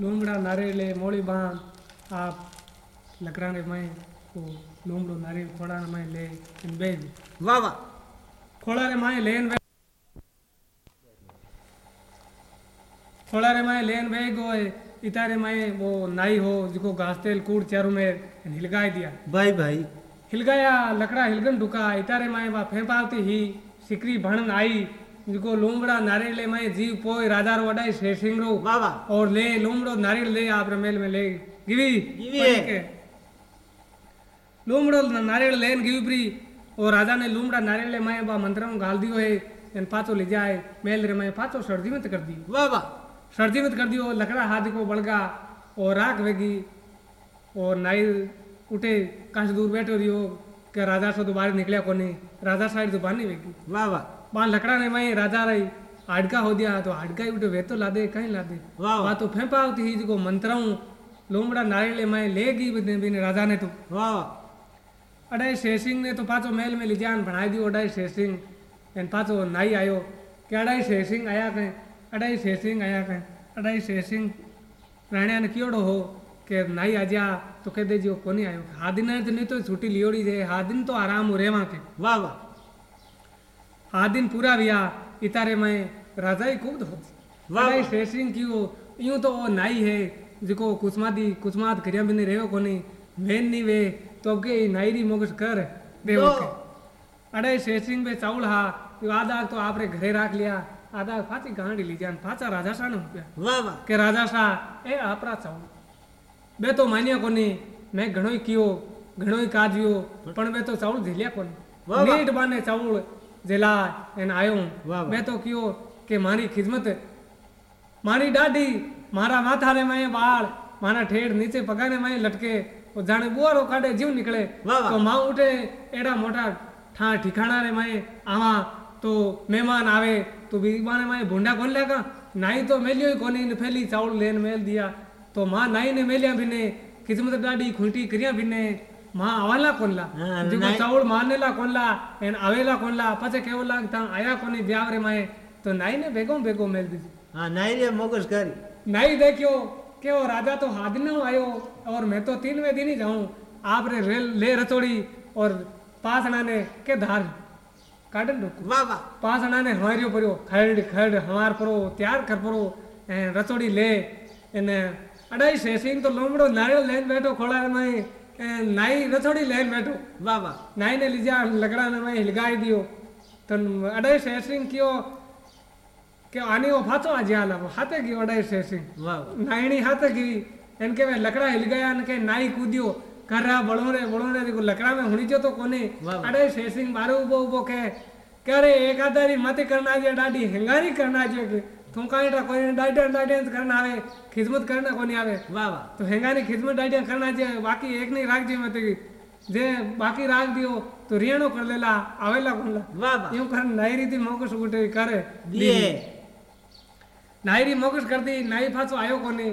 लूमड़ा नारियल मोड़ी बाँध आप लकड़ा रे मैं वो लूमड़ो नारियल खोड़ा ने मैं ले इन वाह वाह खोड़ा रे मैं लेन वे खोड़ा रे मैं लेन वे गोए इतारे मैं वो नाई हो जिको घास तेल कूड़ चारू में हिलगा दिया भाई भाई हिलगाया लकड़ा हिलगन ढुका इतारे मैं वा फेंपावती ही सिकरी भणन आई जिनको लूमड़ा नारियल ले मैं जीव पोय राधार वडाई से सिंगरो और ले लूमड़ो नारियल ले आप रमेल में ले गिवी गिवी के लूमड़ो नारियल लेन गिवी प्री और राजा ने लूमड़ा नारियल ले मैं बा मंत्रम गाल दियो है एन पाचो ले जाए मेल रे मैं पाचो सर्दी में कर दी वाह वाह सर्दी में कर दियो लकड़ा हाथ को बड़गा और राख वेगी और नाइल उठे कांच दूर बैठो रियो के राजा सो दोबारा निकले कोनी राजा साइड तो नहीं वेगी वाह वाह लकड़ा ने माई राजा रही हाडका हो दिया तो हाडका ही उठे वे तो ला दे कहीं ला दे વાહ वहाँ तो फेंपा होती ही जिको मंत्राऊं लोमड़ा नारियल माए लेगी बिने बिने राजा ने तो વાહ વાહ अडाई शेर सिंह ने तो पाचो महल में लिजान बनाई दियो अडाई शेर सिंह एन पाचो नाई आयो कि अडाई शेर सिंह आया कहीं अडाई शेर सिंह आया कहीं अडाई शेर सिंह राणिया ने कियोड़ो हो કે નાઈ આજા તો કહે દેજો કોની આવ્યો હા દિન જ નહીં તો છૂટી લીઓડી છે હા દિન તો આરામ રેવા કે વાહ વાહ હા દિન પૂરા વ્યા इतारे में राजा ही खूब होती वाह, अडाई वाह। शेर सिंह की वो यूं तो वो नाई है जिको कुसमादी कुसमात करिया बिने रेवो कोनी वेन नहीं वे तो अब के नाई री मोगस कर देवो दो। के अडाई शेर सिंह बे चावल हा यो आधा तो आपरे घरे राख लिया आधा फाची गांडी ली जान फाचा राजा शाह हो गया વાહ વાહ કે રાજા શાહ એ આપણા ચાવલ બે તો માન્યા કોની મેં ઘણોય કયો ઘણોય કાજ્યો પણ બે તો ચાવલ ઝીલ્યા કોની વાહ, વાહ. નીટ जिला इन आयो। हूँ मैं तो कियो के मारी खिदमत मारी डाडी मारा माथा रे मैं बाल मारा ठेड़ नीचे पगाने मैं लटके वो जाने बुआ रो काटे जीव निकले तो माँ उठे एड़ा मोटा ठा ठिकाना रे मैं आवा तो मेहमान आवे तो भी माने मैं भूडा खोल लेगा का नाई तो मेलियो ही कोनी ने फैली चावल लेन मेल दिया तो माँ नाई ने मेलिया भी ने किस्मत डाडी खुंटी करिया भी ने ಮಾ ಅವಲ್ಲ ಕೊನ್ಲ ಚೌಳ್ ಮಾನೆಲ್ಲ ಕೊನ್ಲ ಏನ್ ಅವೆಲ್ಲ ಕೊನ್ಲ ಪಚೆ ಕೇವಲ ಆಗ್ತಾ ಅಯಾ ಕೊನಿ ಬ್ಯಾವ್ರೆ ಮಾಯೆ તો નાઈને ભેગો ભેગો મેલ દીધી હા નાઈ રે મોગસ કરી નાઈ દેખ્યો કે ઓ રાજા તો હાદનો આયો ઓર મેં તો તીન વે દિની જાઉં આપ રે રેલ લે રચોડી ઓર પાસણાને કે ધાર કાઢન રોકો વાહ વાહ પાસણાને હવાર્યો પર્યો ખડ ખડ હવાર પરો ત્યાર કર પરો રચોડી લે એને અડાઈ શેસિંગ તો લોમડો નાળિયો લઈને બેઠો ખોળામાં નાઈ રથોડી લઈને બેઠો વાહ વાહ નાઈને લીધા લગડાને મેં હિલગાવી દીધો તો અઢાઈસ એસિંગ કયો કે આની ઓ ફાતો આજે આલા હાથે ગયો અઢાઈસ એસિંગ નાયણી હાથે ગઈ એને કે મેં લકડા હિલગાયા અને કે નાઈ કૂદ્યો કરા બળો રે બળો રે લકડા મેં હુણી જતો કોને અઢાઈસ એસિંગ મારો ઉભો ઉભો કે ક્યારે એક આધારી મતી કરનાજે દાડી હેંગારી કરનાજે કે तुम कहीं टा कोई डाइटन डाइटन करना आवे खिदमत करना कोनी आवे। वाह वाह। तो हेंगाने खिदमत डाइटन करना जे बाकी एक नहीं राख जे मत। जे बाकी राख दियो तो रियाणो कर लेला आवेला कोनला। वाह वाह। यूँ कर नई रीति मोकस गुटे करे। दिए। नाई मोकस कर दी नाई फाचो आयो कोनी।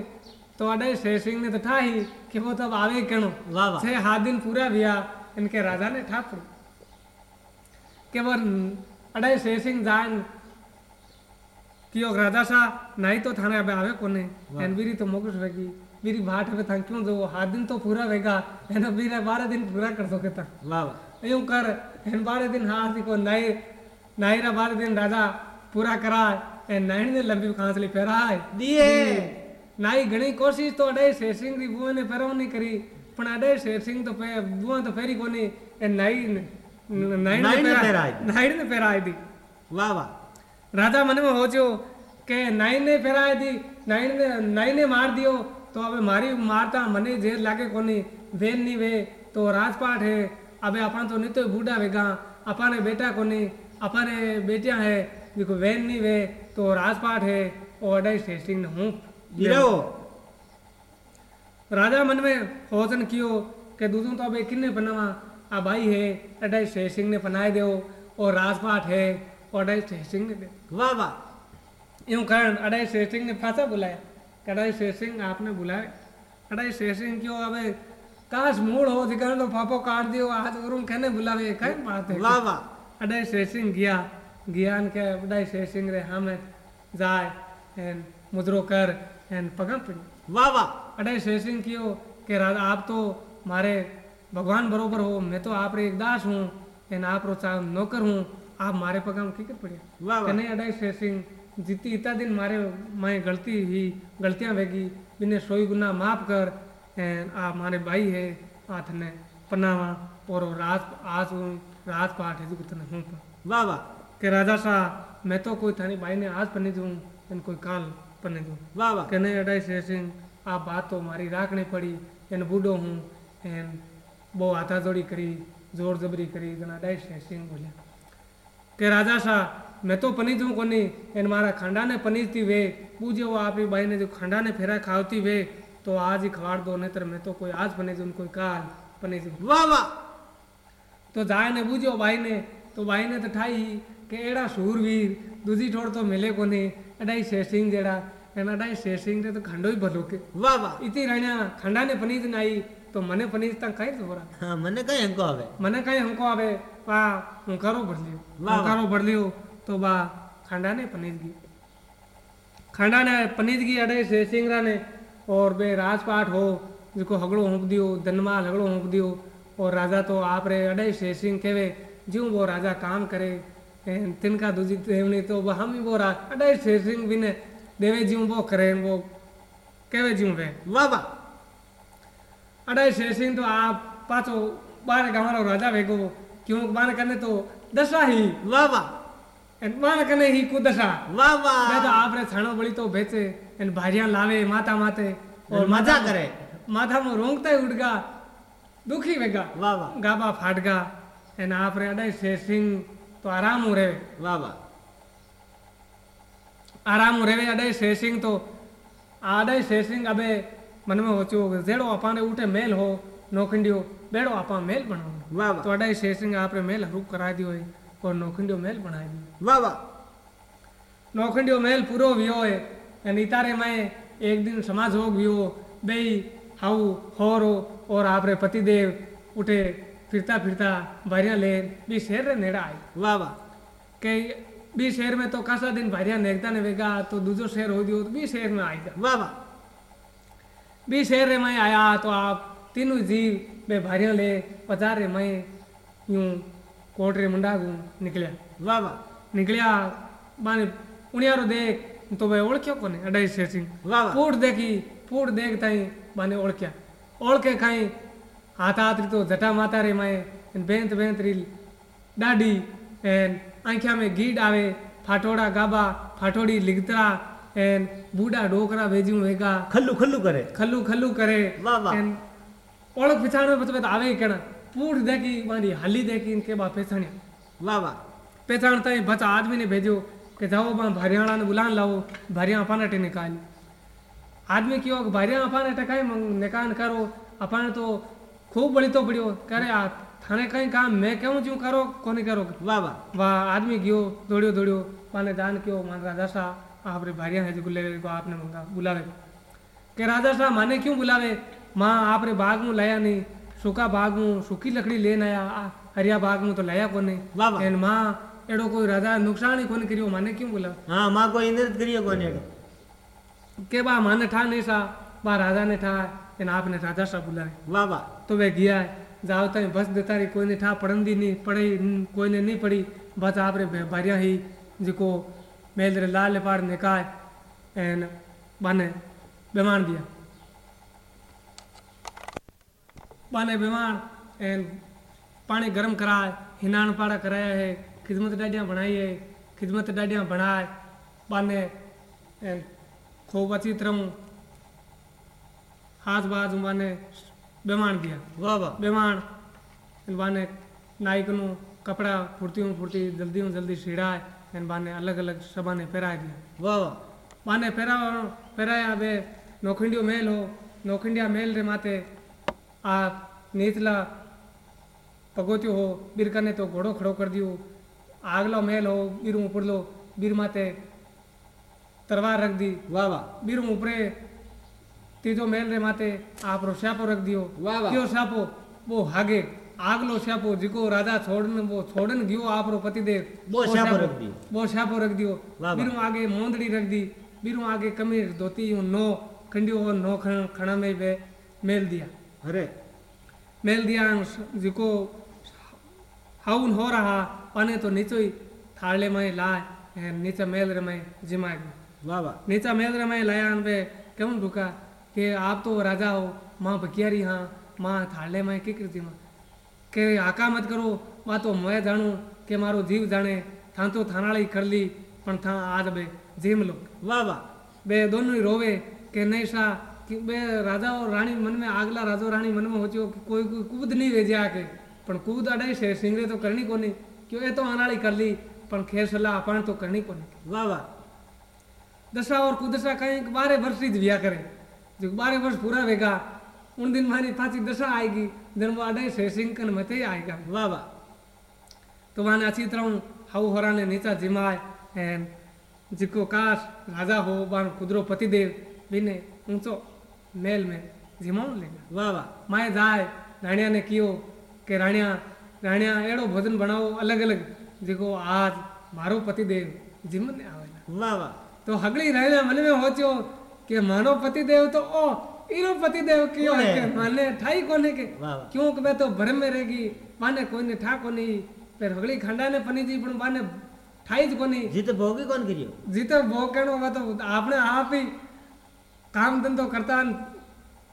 तो अडे शेर सिंह ने तो ठाही कि वो तब आवे कणो। वाह वाह। छह हाथ दिन पूरा भया इनके राजा ने ठाकुर। के अडे शेर सिंह जान कियो राजासा नाई तो थाने अबे आवे कोने? एन बीरी तो मोकुस रखी बीरी भाट अबे था क्यों जो हाथ दिन तो पूरा रहेगा। एन बीरा बारह दिन पूरा कर सके था। वाह। यूँ कर एन बारह दिन हाथ को नाई नाई रा बारह दिन राजा पूरा करा। एन नाइन दिन लंबी खांसली फेरा है। दिए। नाई घणी कोशिश तो अडे शेर सिंह री बुआ ने फेरो नहीं करी। पण अडे शेर सिंह तो बुआ तो फेरी कोनी। एन नाई नाइन ने फेरा नाइन ने फेरा आई दी। वाह वाह। મને હોચ્યો કે નાઈ ને ફેરાઈ દી નાઈ ને નાઈ ને માર દિયો તો હવે મારી મારતા મને જે લાગે કોની વેન ની વે તો રાજપાટ હે अबे अपन तो नहीं तो बूढ़ा वेगा अपने बेटा को नहीं अपने बेटियां है देखो वैन नहीं वे तो राजपाट है और अडाई शेरसिंह ने हूँ દીરાઓ राजा मन में होसन कियो के दूसरों तो अबे किन्ने पनावा आ भाई है अडाई शेर सिंह ने पनाए दो और राजपाट है अढ़ाई शेर सिंह ने वाह वाह। यूँ कारण अढ़ाई शेर सिंह ने फांसा बुलाया। अढ़ाई शेर सिंह आपने बुलाया। अढ़ाई शेर सिंह क्यों अब काश मूड हो दिखा तो पापो काट दियो आज और कहने बुलावे कहीं बात है। वाह वाह। अढ़ाई शेर सिंह गया। ज्ञान के अढ़ाई शेर सिंह रे हम जाए एन मुद्रो कर एन पगम पिंड। वाह वाह। अढ़ाई शेर सिंह क्यों? के राजा आप तो मारे भगवान बरोबर हो मैं तो आप रे एक दास हूँ एन आप रो चाह नौकर हूँ। आप मारे पगाम में किकर पड़िया कने अडाई फेसिंग जीती इतना दिन मारे माए गलती ही गलतियाँ वेगी बिने सोई गुना माफ़ कर आ मारे भाई है हाथ ने पनावा और रात आज रात को आठ है कितने हूँ वाह वाह। के राजा सा मैं तो कोई थाने भाई ने आज पने दूँ इन कोई काल पने दूँ। वाह वाह। कने अडाई फेसिंग आ बात तो मारी राखनी पड़ी इन बूढ़ो हूँ एन बो आता जोड़ी करी ज़ोर जबरी करी जना डाइट सिंह बोलिया કે રાજા શાહ મેં તો પનીજું કોની એને મારા ખાંડાને પનીજતી વે પૂજ્યો આપણી બાઈને જો ખાંડાને ફેરા ખાવતી વે તો આજ ही ખવાડ દો નહીતર મેં તો કોઈ આજ પનીજું કોઈ કાલ પનીજું वाह वाह તો જાયને બુજ્યો બાઈને તો બાઈને તો ઠાઈ કે એડા શૂરવીર દૂજી ઠોડ તો મિલે કોની અડાઈ શેષિંગ જેડા એના અડાઈ શેષિંગ રે તો ખંડોય ભલો કે વાહ વાહ ઇતિ રાણ્યા ખંડાને પનીજ નાઈ તો મને પનીજ તા કઈ જોરા હા મને કઈ અંકો આવે મને કઈ હંકો આવે પા હું કરો ભરલ્યો વાહ. હું કરો ભરલ્યો તો બા ખંડાને પનીજ ગઈ खंडाने पनीत की अड़े से सिंगरा ने और बे राजपाट हो जिको हगड़ो होंक दियो धनमाल हगड़ो होंक दियो और राजा तो आप रे अड़े से सिंह केवे ज्यों वो राजा काम करे एन तिनका दूजी देवनी तो वो हम ही वो रा अड़े से सिंह भी ने देवे ज्यों वो करे वो केवे ज्यों वे વાહ વાહ अड़े से सिंह तो आप पाचो बार गाँव राजा वेगो किंवा बाण करण्यात तो दशा ही? वा वा एन बाण कने ही कुदशा वा वा तो आपरे छाणो बळी तो बेचे एन भाजियाँ लावे माता माते। और मज़ा करे। माथा में रोंगता ही दुखी वेगा। वा वा गाबा फाटगा। एन आपरे अडे से सिंह तो आराम हो रहे वा आराम हो अडे से सिंह तो। आडे से सिंह अबे मन में होचो जेड़ो अपाने उठे मेल हो नोखंडियो बेड़ो आपा मेल बनो વાહ અડાઈ શેષિંગ આપણે મેલ હરૂપ કરાવી દી હોય और નોખંડિયો મેલ બનાવી દી વાહ વાહ નોખંડિયો મેલ પૂરો વિયો હોય અને ઇતારે મેં એક દિન સમાજ હોગ વિયો બે હાઉ હોરો और आपरे पतिदेव उठे फिरता फिरता भारिया ले बी शहर रे नेड़ा आई વાહ વાહ के बी शहर में तो कासा दिन भारिया नेगता ने वेगा तो दूजो शहर हो दियो तो बी शहर में आई जा વાહ વાહ बी शहर रे मैं आया तो आप तीनों जीव वे भारियों ले पचार रे मैं यूँ कोट रे मुंडा गू निकलिया वाह वाह निकलिया बाने उणियारो देख तो भाई ओळख्यो कोने अडाई शेर सिंह वाह वाह पूट देखी पूट देख ताई बाने ओळख्या ओळखे खाई हाथ हाथ री तो जटा माता रे मैं बेंत बेंत री डाडी एन आंखिया में गीड आवे फाटोड़ा गाबा फाटोड़ी लिगतरा एन बूढ़ा डोकरा भेजू वेगा खल्लू खल्लू करे खल्लू खल्लू करे वाह वाह ಒಳಗೆ ಪಿಚಾಣ ಬಚ್ಚಬೇಕು ಅವೇ ಕಣ कण पूर देखी मारी हली देखी कि इनके बाप पहचानिया वाह वाह पहचानता तई बच आदमी ने भेजो के जाओ बा भरियाणा ने बुलान लाओ भरिया पाना टे निकाल आदमी की होगा भरिया काई मंग निकान करो अपन तो खूब बड़ी तो पड़ियो करे आ थाने कहीं काम मैं क्यों जो करो कोने करो वाह वाह वाह आदमी गियो दौड़ियो दौड़ियो माने जान कियो मान राजा सा आप रे भारिया है जो ले को आपने मंगा बुलावे के राजा सा माने क्यों बुलावे माँ आपने बाग में लाया नहीं। सूखा बाग में सूखी लकड़ी लेने आया। हरिया बाग में तो लाया कोने। नहीं माँ एडो कोई राजा नुकसान ही कौन करियो माने क्यों बोला? हाँ माँ को इंद्रित करियो कोने एडो के बा माँ ने ठा नहीं सा बा राजा ने ठा इन आपने राजा सा बुलाए वाह वाह। तो वे गया है। जाओ तो बस देता रही कोई ने ठा पढ़न दी नहीं पढ़ी कोई ने नहीं पढ़ी बस आप रे बारिया ही जिको मेल रे लाल पाड़ ने कहा एन बाने बेमान दिया। पाने बीमार एन पानी गर्म कराए हिनान पाड़ा कराया है खिदमत डाडियाँ बनाई है खिदमत डाडियाँ बनाए पाने एन खूब अच्छी तरह हाथ बाज माने बेमाण दिया वाह वाह। बेमाण इन बाने नाई कनु कपड़ा फुर्ती हूँ फुर्ती जल्दी हूँ जल्दी सीढ़ाए इन बाने अलग अलग सबा ने पहरा दिया। वाह वाह। बाने पहरा पहराया वे नौखंडियो मेल हो नौखिंडिया मेल रे माते આ નીચલા પગોત્યો હો બીરકાને તો ઘોડો ખડો કરી દિયો આગલો મેલ હો બીરું ઉપરલો બીર માથે તરવાર રખ દી વાહ વાહ બીરું ઉપરે ત્રીજો મેલ રે માથે આપણો શાપો રખ દિયો વાહ વાહ કયો શાપો બહુ હાગે આગલો શાપો જીકો રાજા છોડને બહુ છોડન ગયો આપણો પતિદેવ બહુ શાપો રખ દિયો. બહુ શાપો રખ દિયો વાહ વાહ. બીરું આગે મોંદડી રખ દી बीरू आगे कमीज धोती यूं नो खंडियो और नो खण खणा में वे मेल दिया अरे મેલદિયાંશ જીકો હાઉન હો રહા અને તો નીચોઈ થાળે મય લાય નીચે મેલ રમય જમાય વાહ વાહ નીચે મેલ રમય લાયા અનવે કેમ ઢુકા કે આપ તો રાજા હો માં ભગિયારી હા માં થાળે મય કે કૃતિમાં કે આકા મત કરો વા તો મેં જાણું કે મારો જીવ જાણે થાં તો થાનાળી કરલી પણ થા આજ બે જીમ લો વાહ વાહ બે દોનું રોવે કે નહીં શા कि बे राजा और रानी मन में आगला राजो रानी मन में कि कोई कोई कूद नहीं वेज्या के पण कूद अडाई से सिंगरे तो करनी कोनी। क्यों? ए तो अनाળી कर ली पण खेर सलाह आपण तो करनी कोनी। वाह वाह। दशा और कुदशा कहीं बारह वर्ष ही विया करे। जो बारह वर्ष पूरा वेगा उन दिन मारी पाची दशा आएगी दिन वो अडाई से सिंकन मते आएगा। वाह वाह। तो वाने अच्छी तरह हाउ होरा ने नीचा जिमाय एन जिको काश राजा हो बान कुदरो पतिदेव बिने ऊंचो मेल में जिमाउन लेगा वाह वाह माए जाए राणिया ने कियो के राणिया राणिया एड़ो भोजन बनाओ अलग अलग जिको आज मारो पतिदेव जिमन ने आवेला। वाह वाह। तो हगली राणिया मन में होच्यो के मानो पतिदेव तो ओ इरो पतिदेव कियो है के माने ठाई कोने के। क्यों कि मैं तो भरम में रहेगी माने कोई ने ठा कोनी फिर हगली खंडा ने पनी जी पण माने ठाई कोनी। जी तो भोगी कौन करियो? जीते वो कहनो वा तो आपने आप ही काम धंधो करता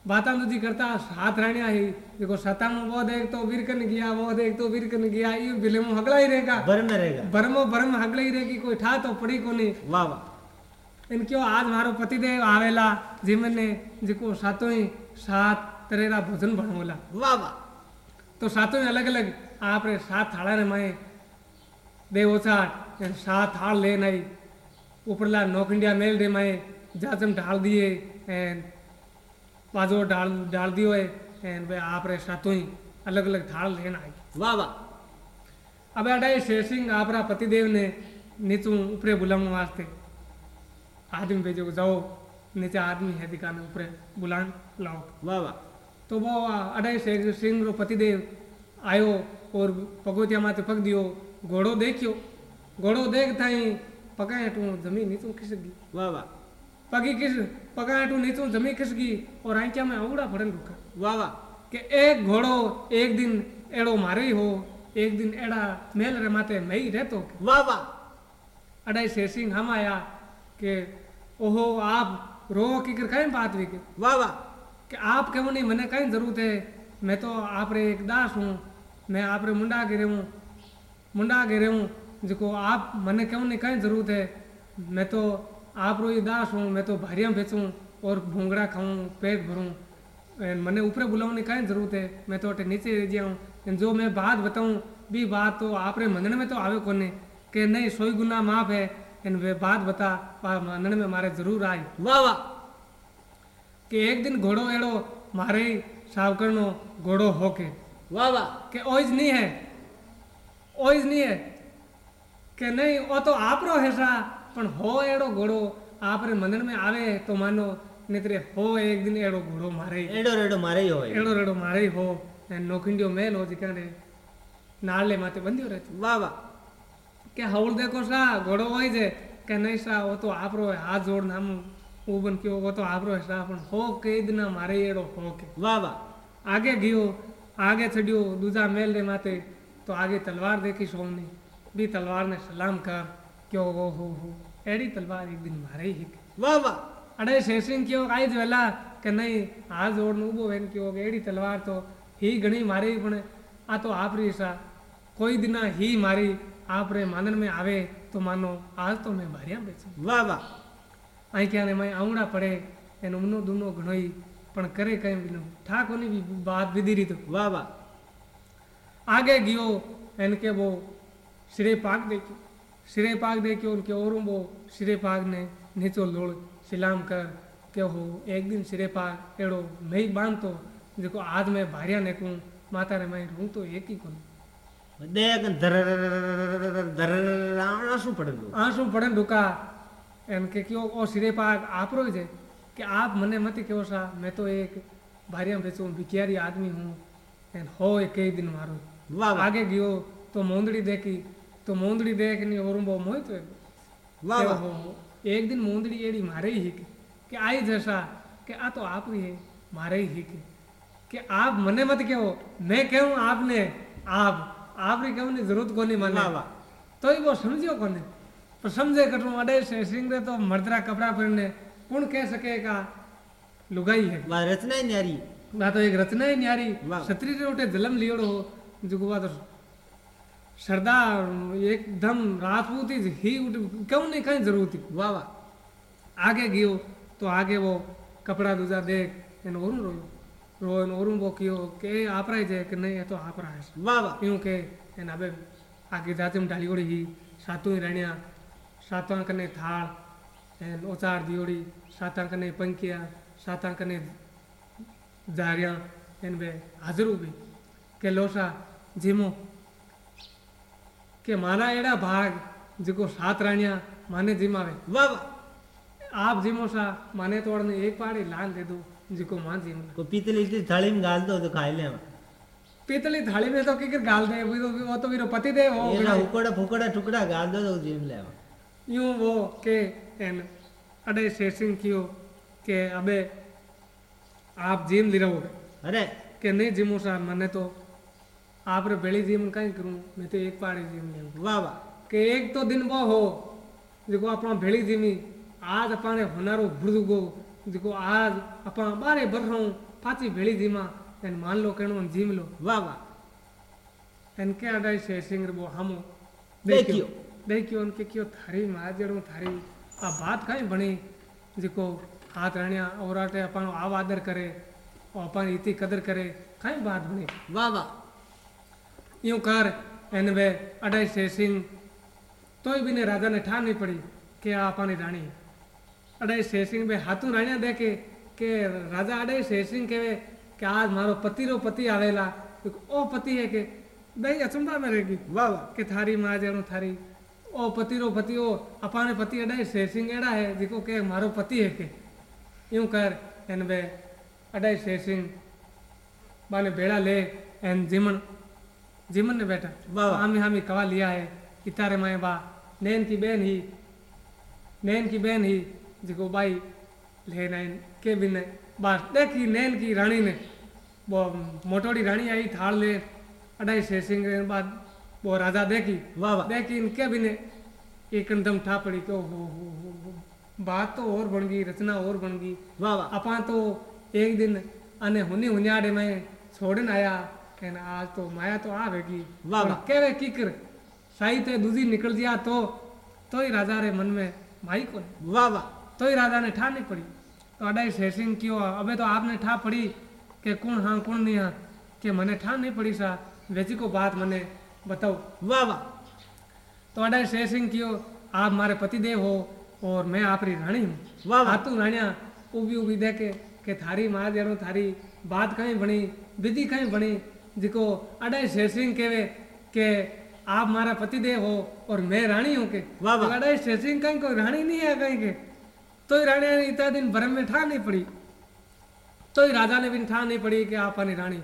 बाता जी करता हाथ राणिया ही देखो सता में वो देख तो वीरकन गया वो देख तो वीरकन गया ये बिले में हगला ही रहेगा. बर में रहेगा. भरमो भरम हगला ही रहेगी कोई ठा तो पड़ी कोनी. वाह वाह. इन क्यों आज मारो पतिदेव आवेला जीवन ने जिको सातों ही सात तरेरा भोजन बनवला. वाह वाह. तो सातों ही अलग अलग आप रे सात थाड़ा ने माए दे ओछा सात थाल ले नहीं उपरला नौखंडिया मेल रे माए जाजम ढाल दिए एन पाजो डाल डाल दियो है एन वे आप रे सातों ही अलग अलग थाल लेना आई वाह वाह। अब अडाई शेर सिंह आपरा पतिदेव ने नीचू ऊपरे बुलाने वास्ते आदमी भेजो जाओ नीचे आदमी है दिखाने ऊपरे बुलान लाओ। वाह वाह। तो वो अडाई शेर सिंह रो पतिदेव आयो और पगोतिया माथे पग दियो घोड़ो देखियो। घोड़ो देख थाई पकाए टू ज़मीन नीचू खिसक गई। वाह वाह। पगी किस पगा पकाटू नीचू जमी खिसकी और आंख्या में अवड़ा फड़न रुका वाह वाह के एक घोड़ो एक दिन एड़ो मारे हो एक दिन एड़ा मेल रे माते मई रहतो वाह वाह अडाई शेर सिंह हम आया के ओहो आप रो की कर कहीं बात भी के वाह वाह के आप क्यों नहीं मने कहीं ज़रूरत है मैं तो आप रे एक दास हूँ मैं आप रे मुंडा गिरे हूँ मुंडा गिरे हूँ जिको आप मने क्यों नहीं कहीं ज़रूरत है मैं तो आप रोई दास हूँ मैं तो भारियाँ बेचूँ और भूंगड़ा खाऊँ पेट भरूँ। एंड मैंने ऊपर बुलाने का ज़रूरत है? मैं तो अटे नीचे रह जाऊँ एंड जो मैं बात बताऊँ भी बात तो आप रे मनन में तो आवे कोने के नहीं सोई गुना माफ़ है। इन वे बात बता मनन में मारे ज़रूर आए। वाह वाह। के एक दिन घोड़ो एड़ो मारे सावकरनो घोड़ो होके। वाह वाह। के ओइज नहीं है। ओइज नहीं है। के नहीं वो तो आप रो है सा। પણ હો એડો ઘોડો આપણે મંદિરમાં આવે તો માનો નેત્રે હો એક દિન એડો ઘોડો મારે. એડો રેડો મારે હોય. એડો રેડો મારે હો. ને નોકિંડિયો મેલ હોતી કાંડે નાળલે માથે બંધ્યો રહે વાહ વાહ. કે હવળ દેખો શા ઘોડો હોય છે. કે નહીં શા ઓ તો આપણો હાથ જોડ નામ ઉબન કયો ઓ તો આપણો શા પણ હો કઈદ ના મારે એડો હો કે. વાહ વાહ. આગે ગયો આગે ચડ્યો દૂજા મેલ રે માથે તો આગે તલવાર દેખી સૌની બી તલવારને સલામ કર કયો ઓહો હો. एड़ी तलवार एक दिन मारे ही हिक वाह वाह अड़े शेषिंग क्यों आई जो वेला કે નહીં આ જોડનું ઊભો વેન કયો કે એડી તલવાર તો હી ઘણી મારી પણ આ તો આપરી સા કોઈ દિના હી મારી આપરે માનન में આવે તો માનો આજ તો મેં ભાર્યા બેસું वाह वाह અહીં ક્યાં મેં આવડા પડે એનો ઉમનો દુનો ઘણોઈ પણ કરે કઈ બીનું ઠાકોની બી વાત વિધી રીતો वाह वाह आगे गयो एन के वो सिरे पाक देखियो सिरे पाग दे के उनके औरों वो सिरे पाग ने नीचो लोड़ सिलाम कर के हो? एक दिन सिरे पाग अड़ो मई बांधतो जेको आज में भारिया ने कू माता रे माई रू तो एक ही कोन। देख दर आँसू पड़न आँसू पड़न रुका एन के क्यों? ओ सिरे पाग आपरो जे कि आप मने मत क्यों सा? मैं तो एक भारिया बेचू भिकियारी आदमी हूँ एन हो एक ही दिन मारो। आगे गयो तो मोंदड़ी देखी तो मोंदड़ी देखनी और वो मोहित हुए वाह કે वाह ઓહો, એક દિન મૂંદડી એડી મારે હીક કે આઈ જશા કે આ તો આપની હે મારે હીક કે આપ મને મત કહો मैं कहूँ आपने आप आपने कहने जरूरत कोनी વાહ माने વાહ तो ही वो समझियो कोने पर समझे कटू अडे से सिंगरे तो मर्दरा कपड़ा पहनने कौन कह सकेगा लुगाई है વાહ રચના ન્યારી ना तो एक रचना ही न्यारी वाह। क्षत्रिय रे उठे जलम लियोड़ो हो जो गुवा तो श्रद्धा एकदम राजपूत ही उठ क्यों नहीं कहीं ज़रूरत थी वाह वाह। आगे गियो तो आगे वो कपड़ा दूजा देख इन और रोयो। रो इन और वो कियो के आप रहे जे कि नहीं ये तो आप रहे है। वाह वाह। क्यों के इन अबे आगे जाते हम डाली ओड़ी ही सातों ही रहनिया सातों कने थाल एन ओचार दियोड़ी अंक कने पंखिया साता कने जारिया इन बे हाजरू गई। के लोसा जिमो के मारा एड़ा भाग जिको सात रानिया माने जिमावे વાહ વાહ आप जिमो सा माने तोड़ने एक पाड़ी लाल दे दो जिको मां जिम કોઈ પીતળી की थाली में गाल दो तो खाई ले पीतली थाली में तो किकर गाल दे वो तो वो तो वीरो पति दे हो એના હુકડા ફુકડા ટુકડા ગાલ દો તો જીમ ले यूं वो के एन अडे शेषिंग कियो के अबे आप जिम ली रहोगे અરે के नहीं जिमो सा मने तो आप रे बेड़ी जिम कहीं करूँ मैं तो एक पारे जीवन ले वाह वाह। के एक तो दिन वो हो देखो अपना भेड़ी जिमी आज अपने होनारो बुर्दुगो देखो आज अपना बारे भर रहा हूँ पाची भेड़ी जिमा एन मान लो कहू जिम लो। वाह वाह। एन के अडाई से सिंगर वो हम। देखियो देखियो। उनके क्यों थारी मार जड़ो थारी आ बात कहीं बनी देखो हाथ रहने और अपन आव आदर करे और अपन इतनी कदर करे कहीं बात बनी। वाह वाह। यूँ कर एन वे अडय से सिंह। तो भी ने राजा ने ठान नहीं पड़ी कि आप रानी। अडय से सिंह बे हाथों राणिया देखे के राजा अडय से सिंह कहे कि आज मारो पति रो पति आवेला। ओ पति है के दही अचंबा में रहेगी वाह वाह। के थारी माँ ज़रूर थारी। ओ पति रो पति ओ अपाने पति अडय से सिंह एड़ा है जिको के मारो पति है के। यूँ कर एन वे अडय से सिंह। बाने बेड़ा ले एन जिमन जिमन ने बेटा वाह, वाह। आमी हामी कवा लिया है इतारे माए बा नैन की बहन ही नैन की बहन ही जिको बाई ले नैन के भी ने बस देखी नैन की रानी ने वो मोटोड़ी रानी आई थाल ले अडाई शेसिंग के बाद वो राजा देखी વાહ વાહ देखी इनके भी ने एकदम ठा पड़ी तो हो हो हो हो बात तो और बन गई रचना और बन गई વાહ વાહ अपा तो एक दिन अने हुनी हुनियाड़े में छोड़न आया आज तो माया तो आवेगी वाह कहवे किकर तो, तो मन तो ठा नहीं पड़ी। तो अडाई हाँ, हाँ, बात मैंने बताओ। वाह वाह। आप मारे पतिदेव हो और मैं आप रानी हूँ। तू राणिया उबी उबी देखे थारी मार जरो थारी बात कहीं बनी विधि कहीं बनी जिको अडाई शेरसिंह केवे के आप मारा पतिदेव हो और मैं रानी हूँ के। तो अडाई शेरसिंह कहीं कोई रानी नहीं है कहीं के। तो ही रानी ने इतना दिन भरम में ठा नहीं पड़ी। तो ही राजा ने भी ठा नहीं पड़ी कि आप आनी रानी।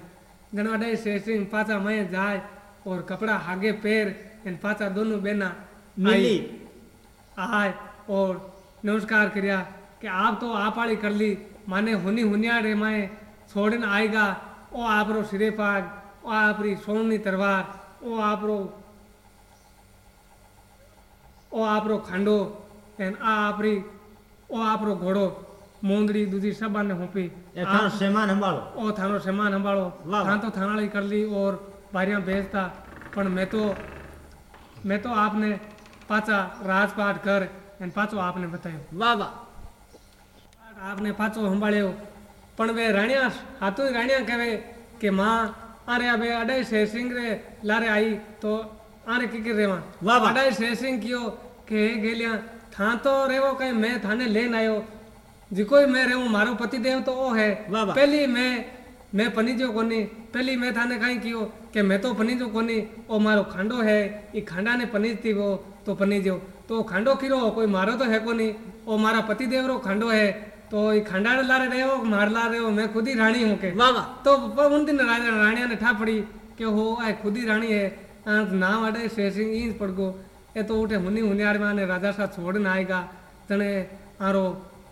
जन अडाई शेरसिंह पाचा मैं जाए और कपड़ा हागे पैर इन पाचा दोनों बेना મિલી आय और नमस्कार करिया कि आप तो आप वाली कर ली। माने हुनी हुनिया रे माए छोड़न आएगा ओ आप रो सिरे पाग। આપણી સોનની તરવાર ઓ આપણો ઓ આપણો ખાંડો એન આ આપણી ઓ આપણો ઘોડો મોંદડી દૂધી सब આને હોપી એ થાનો સેમાન સંભાળો ઓ થાનો સેમાન સંભાળો થાન તો થાનાળી કરલી ઓર બારિયા ભેજતા પણ મેં તો મેં તો આપને પાછા રાજપાટ કર અને પાછો આપને બતાવ્યો વાહ વાહ આપને પાછો સંભાળ્યો પણ બે રાણિયા હાથું રાણિયા કહેવે કે માં अरे अबे अडे से रे लारे आई तो अरे की कर रेवा वाह, वाह। अडे से कियो के गेलिया था तो रेवो कहीं मैं थाने लेन आयो। जिको मैं रेवो मारो पति देव तो ओ है। पहली मैं मैं पनीजो कोनी पहली मैं थाने कहीं कियो कि मैं तो पनीजो कोनी। ओ मारो खांडो है ई खांडा ने पनीजती वो तो पनीजो तो खांडो किरो कोई मारो तो है कोनी। ओ मारा पति देव रो खांडो है तो खंडार ला रहे हो मार ला रहे हो मैं खुद ही रानी हूँ के। वाह तो उन दिन रानिया ने ठा पड़ी के हो आए खुद ही रानी है। हाँ, तो नाम अटे शेर सिंह इंस पड़ गो। ये तो उठे हुनी हुनियार में ने राजा साहब छोड़ने आएगा। तने आरो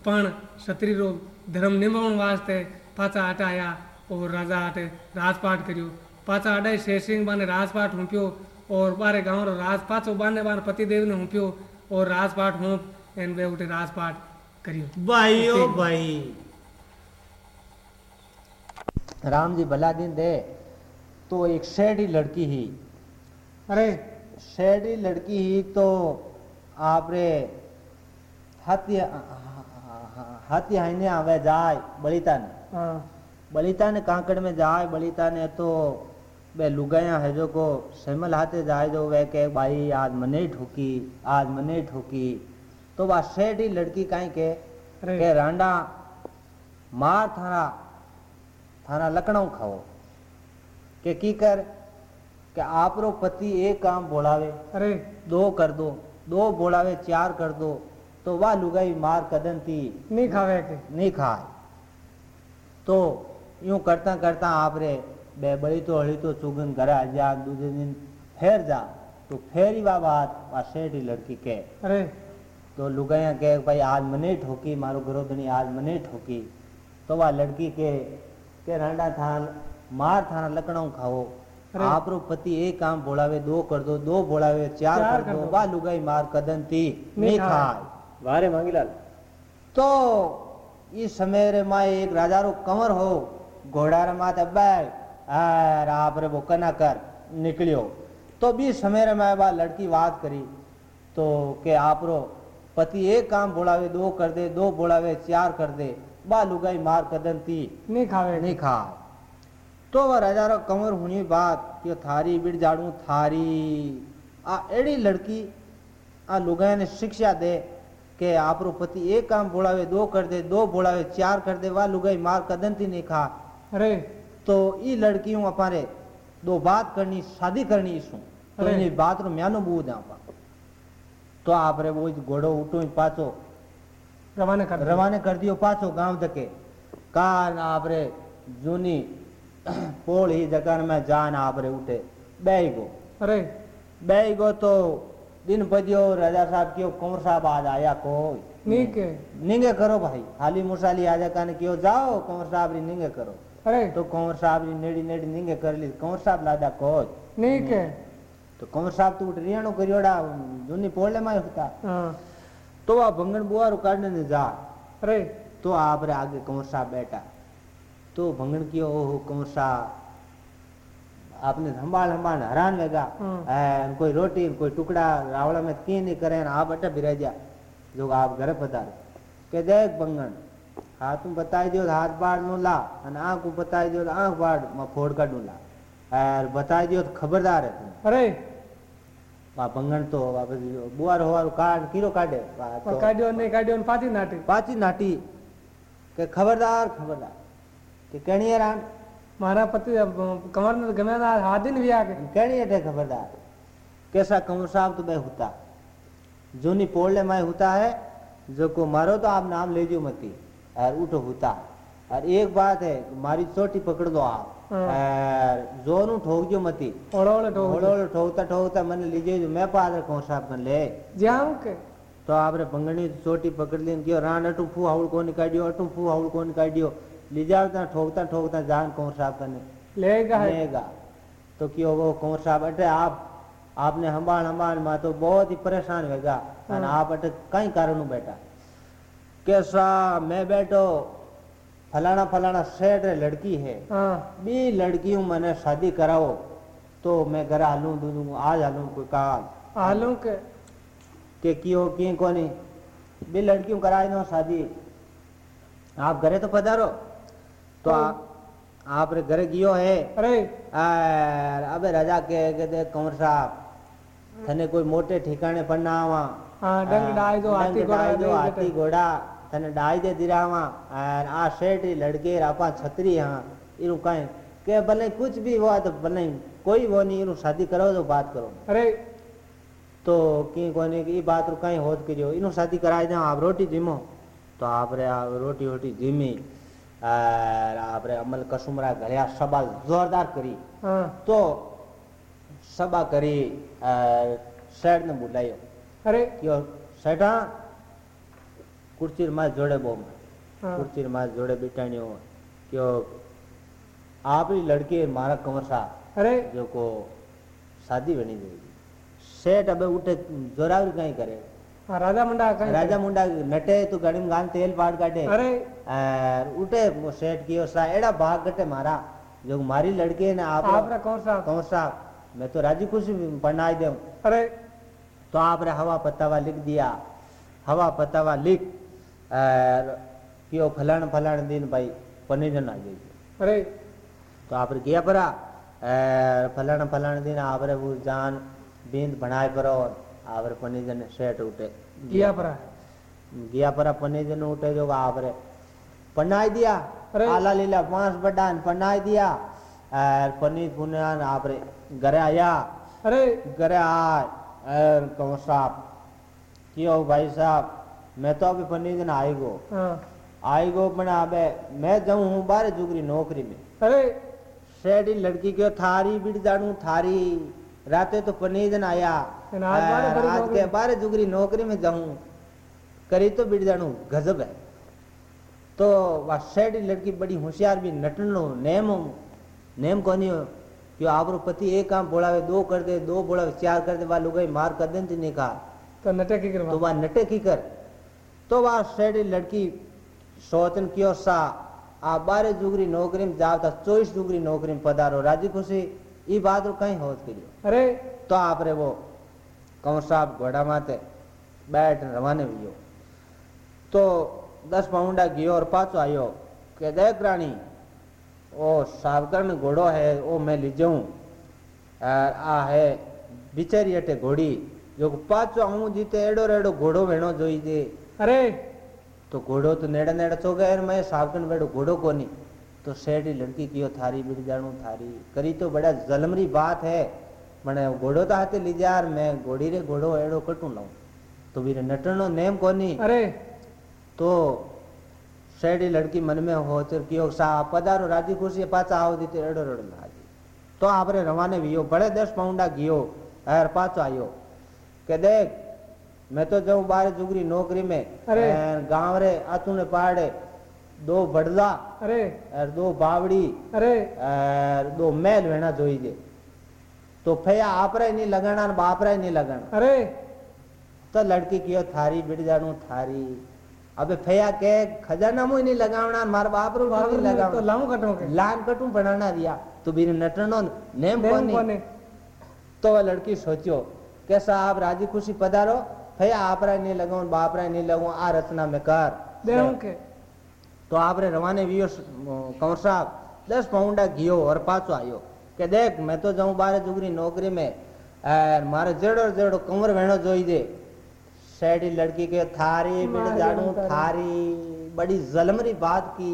पण क्षत्रिय रो धर्म निभावन वास्ते पाचा हटाया और राजा हटे राजपाट करियो। पाचा हटाई शेर सिंह बाने राजपाट हुंपियो और बारे गाँव रो राज पाचो बाने बाने पतिदेव ने हुंपियो और राजपाट हुंप एन वे उठे राजपाट। करियो। भाई ओ भाई। राम जी भला दिन दे। तो एक शहरी लड़की ही। अरे। शहरी लड़की ही तो आप रे हाथी हाथी हाइने आवे जाए बलिता ने। हाँ। बलिता ने कांकड़ में जाए बलिता ने तो वे लुगाया है जो को सेमल हाथे जाए जो वे के भाई आज मने ठोकी आज मने ठोकी। तो वह शेडी लड़की काई के અરે કે રાંડા માર થારા થારા લકણો ખાઓ કે કી કર કે આપરો પતિ એક કામ બોલાવે અરે દો કર દો દો બોલાવે ચાર કર દો તો વાહ લુગાઈ માર કદન થી નહીં ખાવે કે નહીં ખાય તો यूं करता करता आपरे બે બળી તો હળી તો ચુગન ઘરે આજા દૂજે દિન ફેર જા તો ફેરી વા બાત વા શેઠી લડકી કે અરે तो लुगाया के भाई आज मने ठोकी मारो घरोधनी आज मने ठोकी तो वह लड़की के के रांडा था मार थाना लकड़ों खाओ। आपरो पति एक काम बोलावे दो कर दो दो बोलावे चार चार कर कर दो दो। वाह लुगाई मार कदन थी। खाए वारे मांगीलाल तो इस समय रे माए एक राजा रो कंवर हो घोड़ा रे माते आप रे वो कना कर निकलियो तो भी समय रे माए बा लड़की बात करी तो के आपरो पति एक काम बोलावे दो कर दे दो बोलावे चार कर दे बा लुगाई मार कदन थी નહીં ખાવે नहीं खा तो वह राजा रो कंवर हुनी बात कि थारी बिड़ जाड़ू थारी आ एड़ी लड़की आ लुगाई ने शिक्षा दे के आपरो पति एक काम बोलावे दो कर दे दो बोलावे चार कर दे वाह लुगाई मार कदन थी नहीं खा અરે तो ई लड़कियों अपारे दो बात करनी शादी करनी इसू तो अरे। इन्हें बात रो म्यानो बूद आपा तो आप वो घोड़ो उठो पाचो रवाना कर रवाने कर दियो पाचो गाँव धके कान आप जूनी पोल ही में जान आप उठे बैगो अरे बैगो तो दिन पदियो राजा साहब की कुंवर साहब आज आया कोई नीगे नीगे करो भाई हाली मुसाली आजा कान की जाओ कुंवर साहब री नीगे करो अरे तो कुंवर साहब री नेड़ी नेड़ी नीगे कर ली कुंवर साहब लादा कोच नीगे नी। કે तो कुंवर साहब तो उठ रियाणो करियोड़ा जूनी पोले में होता હા तो वह भंगन बुआ रो काढ़ने ने जा અરે तो आप रे आगे कंवर साहब बैठा तो भंगन कियो ओहो कंवर साहब आपने संभाल संभाल हैरान वेगा हम्म। ऐं कोई रोटी कोई टुकड़ा रावड़ा में की नहीं करे न आप अटे बिराज जा जो आप घर पधारे के देख भंगन हाथ में बताई दियो तो हाथ बाढ़ नु ला अने आंख में बताई दियो तो आंख बाढ़ में फोड़ काढू ला और बताई दियो तो खबरदार है तुम અરે वा भंगन तो वापस बुआर होवार काढ कीरो काढे वा तो પણ કાઢ્યો નહીં કાઢ્યો ને પાછી નાટી पाची नाटी के खबरदार खबरदार કે કણીએ રામ મારા પતિ કમર ને ગમે ના હાથી ને વ્યા કે કણી એટલે खबरदार कैसा कंवर साहब तो मैं होता जूनी पोड़ले में होता है जो को मारो तो आप नाम ले जो मती और उठो होता और एक बात है मारी चोटी पकड़ दो आप ठोक जो मती। ठोक ठोकता ठोकता मन लीजे जो मैं साहब मन ले। के? तो आपरे चोटी पकड़ कियो रान अटू फू हाउल कोन काडियो अटू फू हाउल कोन काडियो लीजावता ठोकता ठोकता जान कौन साहब कने। लेगा लेगा तो कियो वो कौन साहब अटे आप आपने हमाल हमाल मा तो बहुत ही परेशान होगा आप अटे कई कारण बैठा। कैसा मैं बैठो। फलाना फलाना सेठ रे लड़की है હા बी लड़कियों मैंने शादी कराओ तो मैं घर हालू दूं आज हालू कोई काल હાલું કે के कियो की कोनी बे लड़कियों कराई दो शादी आप घरे तो पधारो तो आप आप रे घरे गियो है અરે और अबे राजा के के दे कंवर साहब थने कोई मोटे ठिकाने पर ना आवा હા ડંગ ડાય જો હાથી डंग ઘોડા डाई दो દે हाथी घोड़ा તને ડાઈ દે દીરામાં અને આ શેઠી લડગેર આપા છત્રી હા એનું કઈ કે ભલે કુછ ભી હોય તો ભલે કોઈ હો નહીં એનું શાદી કરો તો વાત કરો અરે તો કે કોને એ બાત રું કઈ હોત કર્યો એનું શાદી કરાવી દે આપ રોટી જીમો તો આપણે આ રોટી રોટી જીમી આપણે અમલ કસુમરા ઘરે આ સભા જોરદાર કરી તો સભા કરી શેઠને બોલાયો અરે કયો શેઠા कुर्सी माँ जोड़े बो में हाँ कुर्सी माँ जोड़े बिठाणियो क्यों आप ही लड़की मारा कंवर साहब अरे जो को शादी बनी गई सेठ अबे उठे जोरावर कहीं करे हाँ राजा मंडा कहीं राजा मुंडा नटे तो गणी में गान तेल पाड़ काटे अरे और उठे वो सेठ कियो सा एड़ा भाग गटे मारा जो मारी लड़की है ना आप आपने कौन सा कंवर साहब मैं तो राज़ी खुशी बनाई दे अरे तो आपने हवा पतावा लिख दिया हवा पतावा लिख और कियो फलाण फलाण दिन भाई पनीजन आ जाइए अरे। तो आपने किया परा और फलाण फलाण दिन आपने वो जान बींद बनाए परो आपने पनीजन सेट उठे। किया परा। गया परा पनीजन उठे जो आपने पनाई दिया। आला लीला पाँच बड़ा पनाई दिया और पनीर पुनान आपने घरे आया। अरे। घरे आए और कंवर साहब क्यों भाई साहब मैं तो अभी पनीर दिन आई गो हाँ आई गो पण अबे मैं जाऊं हूँ बारह जुगरी नौकरी में अरे सेठी लड़की क्यों थारी बिड़ जाड़ू थारी राते तो पनीर दिन आया અને આજ બારે और बड़ी आज नौकरी। के बारह जुगरी नौकरी में जाऊं करी तो बिड़ जाड़ू गजब है तो वह सेठी लड़की बड़ी होशियार भी नटनो नेम हो नेम कोनी हो कि आपरो पति एक काम बोलावे दो कर दे दो बोलावे चार कर दे वा लुगाई मार कर देन नहीं कहा तो नटे की तो करवा वह नटे की कर तो वह सेठी लड़की सोचन कियो सा आ बारह जुगरी नौकरी में जाओ चौबीस जुगरी नौकरी में पधारो राज़ी खुशी ई बात रो कहीं होत करियो? अरे। तो आप रे वो कंवर साहब घोड़ा माते बैठ रवाने हुई तो दस पाउंडा गयो और पाछो आयो के देख रानी ओ सावकरण घोड़ो है ओ मैं ले जाऊँ और आ है बिचारी अटे घोड़ी जो पाछो आऊँ जीते एडो रेडो घोड़ो वेणो जोई जे अरे। तो घोड़ो तो नेड़ा नेड़ा चो गए मैं सावकन बेड़ो घोड़ो कोनी। तो सेठी लड़की कियो थारी बिड़ जाणू थारी करी तो बड़ा जलमरी बात है। मने घोड़ो तो हाथे ली यार मैं घोड़ी रे घोड़ो एड़ो कटू लाऊं। तो वीरे नटनो नेम कोनी। अरे। तो सेठी लड़की मन में हो तो कियो सा पधारो राज़ी खुशी पाछा आओ दी तो एड़ो रेड़ो लागी तो आपरे रवाने वियो बड़े दस पाउंडा गियो और पाछो आयो। के देख मैं तो जाऊँ बारह जुगरी नौकरी में अरे। गाँव रे आतुने पहाड़े दो बड़ला अरे। और दो बावड़ी अरे। और दो महल वेणा जोई दे तो फया आपरे नहीं लगाना और बापरे नहीं लगाना अरे। तो लड़की कियो थारी बिड़ जाणू थारी। अबे फया के खजाना मुई नहीं लगावना मार बाप रो नहीं तो लगावना लाऊं कटो के। लान कटू बनाना दिया तो बीरे नटनो नेम नेम कोनी। तो लड़की सोचो के साहब राज़ी खुशी पधारो? फया आपरा नहीं लगाऊं बापरा नहीं लगाऊं आ रचना में कर देऊं के तो आपरे रवाने वियो कंवर साहब दस पाउंडा घियो और पाछो आयो के देख मैं तो जाऊं बारह जुगरी नौकरी में और मारे जेड़ो जेड़ो कंवर वेणो जोई दे सैडी लड़की के थारी बिड़ मारे जाड़ू उतारे। थारी बड़ी जलमरी बात की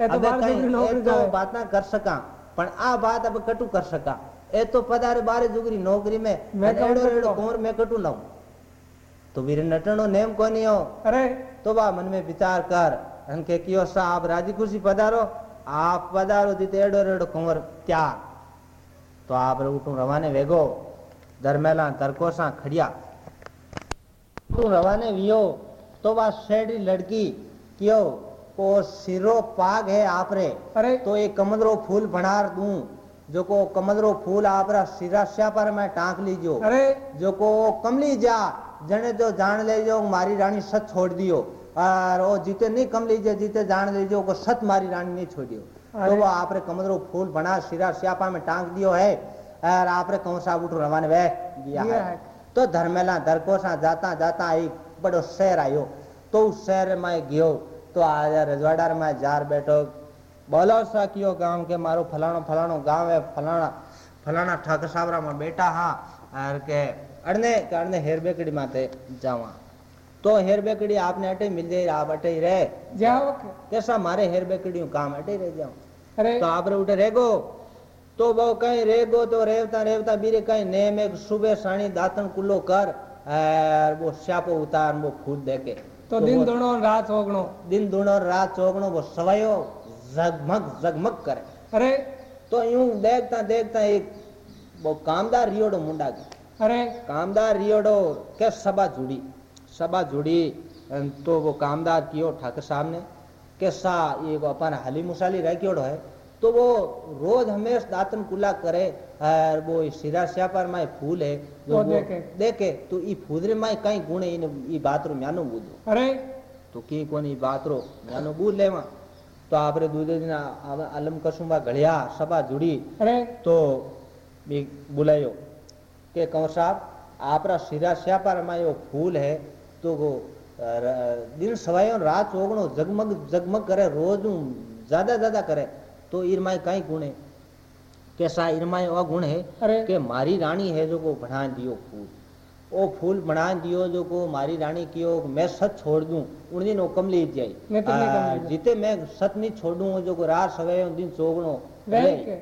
એ તો अबे બાર कहीं जुगरी ए नौकरी तो जाए बात ना कर सका पण आ बात अब कटू कर सका ए तो पधारे बारह तो वीर नटनो नेम को नहीं हो? अरे। तो बा मन में विचार कर अनके कियो साहब राज़ी खुशी पधारो आप पधारो दी टेड़ो रेड़ो कुंवर क्या तो आप उठो रवाने वेगो दरमेला तरको सा खड़िया। तू रवाने वियो तो बा सेड़ी लड़की कियो को सिरो पाग है आपरे अरे। तो एक कमंदरो फूल भणार दू जो को कमंदरो फूल आपरा सिरा श्यापर में टांक लीजो अरे। जो को कमली जा जने जो जान ले जो मारी रानी सच छोड़ दियो और वो जीते नहीं कमली जे जीते जान ले जो को सच मारी रानी नहीं छोड़ियो तो वो आपरे कमदरो फूल बना सिरा श्यापा में टांग दियो है और आपरे कौन सा उठ रवाने वे गया गया है है। तो धर्मेला धरकोसा जाता जाता एक बड़ो शहर आयो तो उस शहर में गयो तो आज रजवाड़ा में जार बैठो बोलो सा कियो गाँव के मारो फलाणो फलाणो गाँव है फलाना फलाना ठाकर सावरा में बेटा हाँ और के ಅಡನೆ ಕಾಡನೆ ಹೇರ್ಬೇಕಡಿ ಮಾತೆ ಜಾವ तो हेरबेकड़ी आपने अटे मिल जाए आप अटे रहे। जाओ कैसा मारे हेरबेकड़ियों काम अटे रह जाओ। तो आप उठे रेगो। तो वो कहीं रेगो तो रेवता रेवता बीरे कहीं नेम एक सुबह साणी दातन कुल्लो कर वो श्यापो उतार वो खुद देके तो, तो दिन दोनों रात चौगणो दिन दोनों रात चौगणो वो सवायो जगमग जगमग करे। अरे। तो यूँ देखता देखता एक वो कामदार रियोड़ो मुंडा की અરે कामदार रियोड़ो के सभा जुड़ी सभा जुड़ी अन तो वो कामदार कियो ठाकर साहब ने के सा ये को अपन हली मुसाली रखियोड़ो है तो वो रोज हमेशा दातन कुला करे और वो सिरा श्यापर में फूल है जो वो वो देखे। देखे तो ई फूदरे में कई गुण है इन ई बात रो म्यानो बुझो अरे तो की कोनी बात रो म्यानो बुझ लेवा तो आपरे दूजे दिन आ- आलम कसुंबा घड़िया सभा जुड़ी अरे तो બી બોલાયો કે કંવર સાહેબ આપણા સિરા શ્યાપારમાં એવો ફૂલ હે તો वो, अ, र- दिन सवायो रात ओगणो जगमग जगमग करे रोज ज्यादा ज्यादा करे तो ईरमाए कई गुण है कैसा ईरमाए और गुण है अरे કે મારી રાણી હે જો કો બના દિયો ફૂલ ओ फूल बना दियो जो को मारी रानी कियो मैं सत छोड़ दूं उन दिन वो कमली जाई मैं तो नहीं आ, कमली जाई। जीते मैं सत नहीं छोड़ूं जो को रात सवे उन दिन चोगणो वह रहे। के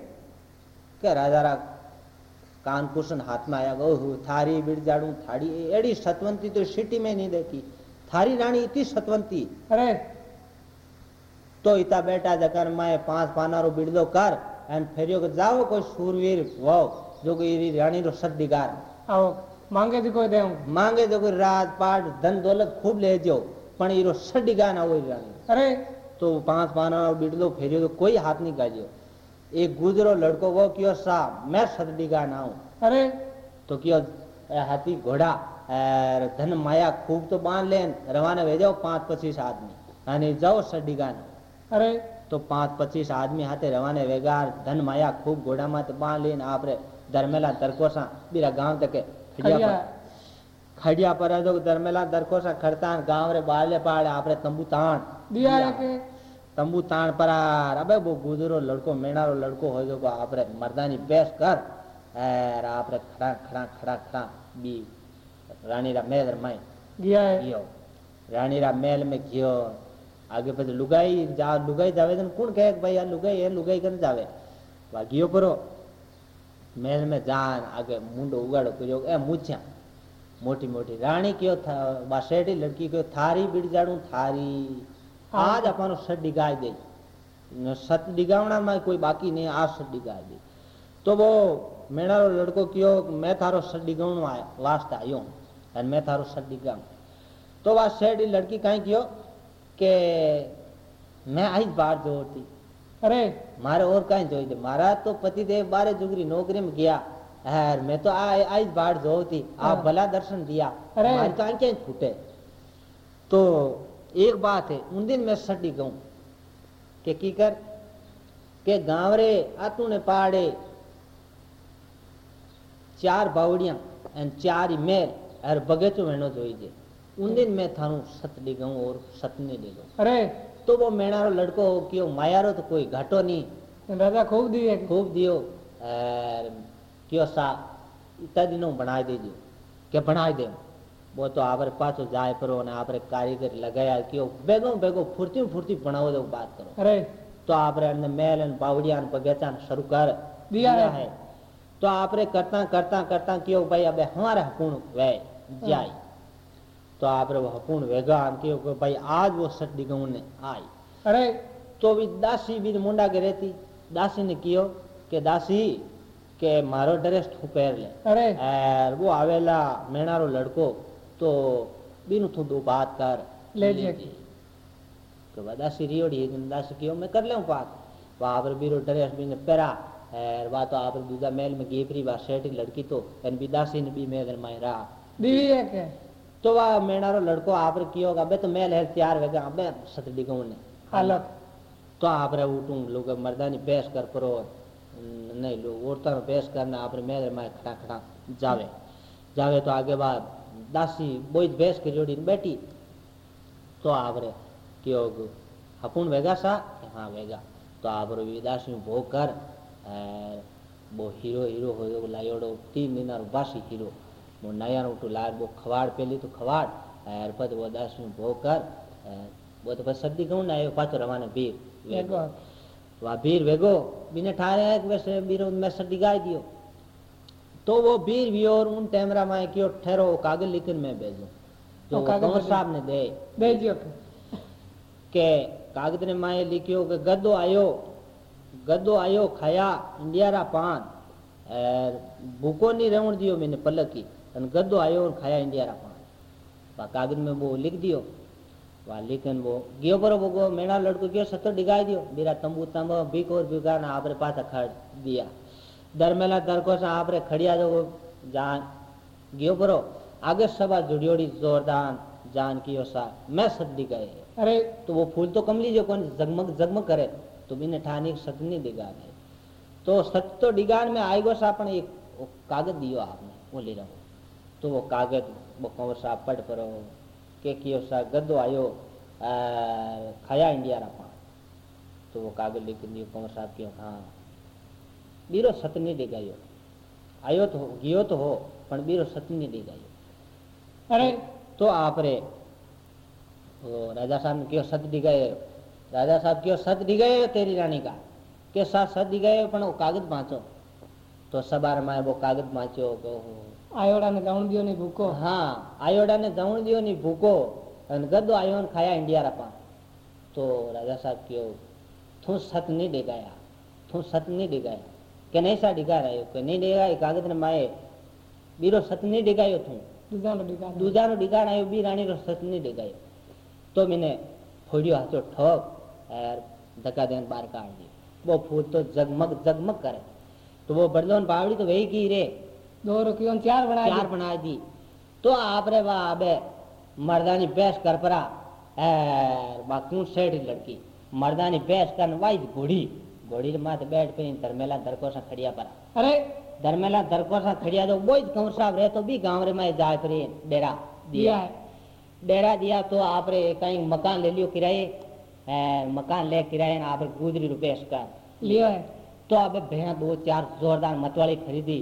કે રાજારા कानकुशन हाथ में आया ओह थारी बिरजाड़ू थारी एड़ी सतवंती तो सिटी में नहीं देखी थारी रानी इतनी सतवंती अरे तो इता बेटा जकर मैं पाँच पानारो बिड़लो कर एन फेरियो को जाओ कोई सूरवीर वो जो कोई रानी रो सद दिगार आओ मांगे तो कोई मांगे तो कोई राज पाट धन दौलत खूब ले जो पण इरो सड ना हो रानी अरे तो पाँच पानारो बिड़लो फेरियो तो कोई हाथ नहीं गाजियो एक गुजरो लड़को वो कियो सा मैं सदी का ना हूँ अरे। तो कियो हाथी घोड़ा धन माया खूब तो बाँध लेन रवाना भेजो पाँच पच्चीस आदमी। यानी जाओ सड्डी गाने। अरे। तो पाँच पच्चीस आदमी हाथे रवाने वेगार धन माया खूब घोड़ा मत तो बाँध लेन आप दरमेला दरकोसा बिरा गाँव तक खड़िया पर खड़िया दरमेला दरकोसा खड़ता गाँव रे बाले पाड़े आप तंबू तान तंबू ताण पर अबे वो गुजरो लड़को मेणारो लड़को हो जो आप मर्दानी पेश कर आप खड़ा खड़ा खड़ा खड़ा बी रानी रा मेल माई रानी रा मेल में गियो आगे पे लुगाई जा लुगाई जावे कौन कहे भाई यार लुगाई है लुगाई कर जावे वा गियो मेल में जान आगे मुंडो उगाड़ को ए मुछिया मोटी मोटी रानी क्यों था बासेटी लड़की क्यों थारी बिड़ जाड़ू थारी આજ આપણો સડ ડિગાઈ દે સત ડિગાવણામાં કોઈ બાકી નહીં આ સડ ડિગાઈ દે તો બહુ મેળાનો લડકો કયો મેં તારો સડ ડિગાવણો લાસ્ટ આવ્યો અને મેં તારો સડ ડિગાવ તો આ શેડ લડકી કાંઈ કયો કે મેં આજ બહાર જોતી અરે મારે ઓર કાંઈ જોઈ દે મારા તો પતિદેવ બારે જુગરી નોકરીમાં ગયા યાર મેં તો આ આજ બહાર જોતી આ ભલા દર્શન દિયા મારી તો આંખે છૂટે તો एक बात है उन दिन मैं सटी कहूँ के की कर? के गांवरे आतू ने पाड़े चार बावड़िया एंड चार ही मेल अरे बगेचो मेहनो जो जे। उन दिन मैं थानू सत डी गाऊँ और सत नहीं डी गाऊँ अरे। तो वो मेणारो लड़को हो क्यों मायारो तो कोई घाटो नहीं तो राजा खूब दिए। खूब दियो। अरे क्यों सा इतना दिनों बना दीजिए क्या बना दे। वो तो आपरे पाछो जाए परो ने आपरे कारीगर लगाया कियो बेगो बेगो फुर्ती फुर्ती बनाओ दो बात करो अरे तो आपरे अंदर मेल ने बावड़िया ने बगीचा ने शुरू कर दिया है। तो आपरे करता करता करता कियो भाई अबे हमारे हपूण वे जाए तो आपरे वो हपूण वेगा ने कियो कि भाई आज वो सट दिगऊ ने आई अरे तो भी दासी भी मुंडा के रहती दासी ने कियो કે દાસી કે મારો ડ્રેસ તું પહેર લે अरे और वो आवेला मेणारो लड़को तो बीनु थोड़ो बात कर ले जे। तो वह दासी रियोड़ी है दासी कियो मैं कर ले बात वहाँ पर बीरो ड्रेस भी ने पहरा और वह तो आप दूजा मेल में गेपरी वह सेठी लड़की तो एन भी दासी ने भी मेल में रहा दीवी है के तो वह मेणारो लड़को आप कियो अबे तो मेल है तैयार वेगा अबे सतडी गऊ ने अलग તો આપણે ઉઠું લોકો મર્દાની બેસ કર પરો નહીં લો ઓરતાનો બેસ કરને આપણે મેરે માં ખડા ખડા જાવે જાવે તો આગે બાદ दासी बोई भैंस के जोड़ी बैठी तो आवरे क्योग हपून वेगा सा हाँ वेगा तो आवरो दासी भोग कर वो हीरो हीरो हो गए लाइडो तीन मीनार बासी हीरो वो नया उठो लार वो खवाड़ पहले तो खवाड़ अर पद वो दासी भोग कर वो तो बस सर्दी कहूँ ना ये रवाना बीर वेगो वह वेगो बिना ठारे एक वैसे बीरों में सर्दी गाय दियो तो वो बीर भी और उन टेमरा में क्यों ठहरो कागज़ लिखन में भेजो। वो कागज़ साहब ने दे। दियो के के कागज़ ने माए लिखियो कि गद्दो आयो गद्दो आयो खाया इंडियारा पान। भूको नहीं रहन दियो मैंने पलक की अन गद्दो आयो और खाया इंडियारा पान। वहाँ कागज़ में वो लिख दियो। वाह लेकिन वो गयो पर वो मेरा लड़को गयो सत्तर डिगाई दियो। मेरा तंबू तंबू बीक और बीका ना आपरे पास खड़ दिया। दरमेला दरको से आपरे खड़िया जो जान। गयो परो आगे सभा जुड़ियोड़ी जोरदार जान की ओसा मैं सद गए अरे। तो वो फूल तो कमली जो कौन जगमग जगमग करे। तो बिने ठानी सत नहीं डिगा है। तो सत तो डिगान में आएगो सा एक कागज़ दियो आपने वो ले रहो। तो वो कागज़ वो कंवर साहब पढ़ परो के कियो सा गद्दो आयो आ, खाया इंडिया रा पान। तो वो कागज़ लेके दियो कंवर साहब क्यों हाँ બીરો સતની દેગાયો આવ્યો તો ગયો તો હો પણ બીરો સતની દેગાયો અરે. તો આપણે राजा साहब क्यों सत दी गए राजा साहब क्यों सत दी गए तेरी रानी का के साथ सत दी गए पण कागज़ बांचो तो सबार माए वो कागज़ बांचो आयोड़ा ने दौड़ दियो नहीं भूको हाँ आयोड़ा ने दौड़ दियो नहीं भूको अन गदो आयोन खाया इंडिया रपा तो राजा साहब क्यों थू सत गया थू सत नहीं गया नहीं सा डिगा रहे हो के नहीं डिगा कागज ने माए बीरो सत नहीं डिगायो तू દુધાનો ડીકા દૂધાનો ડીગાણ આવ્યો બી રાણીનો સત નહીં ડીગાયો તો મને ફોડ્યો હાથો ઠોક યાર ધક્કા દેને બહાર કાઢ દી वो फूल तो जगमग जगमग करे तो वो बड़लोन बावड़ी तो वही की रे દો રૂપિયો ને ચાર બનાવી चार बना दी तो आप रे वाह अबे मर्दानी बैस कर परा एर बा कौन सेठ लड़की मर्दानी बैस कर वाई घोड़ी घोड़ी माथ बैठ पे धर्मेला धरकोसा खड़िया पर अरे धर्मेला धरकोसा खड़िया तो बोझ कंवर साहब रहे तो भी गाँव रे में जा करे डेरा दिया डेरा दिया तो आप कहीं मकान ले लियो किराए मकान ले किराए आप गुजरी रुपये उसका लियो है तो आप भैया दो चार जोरदार मतवाली खरीदी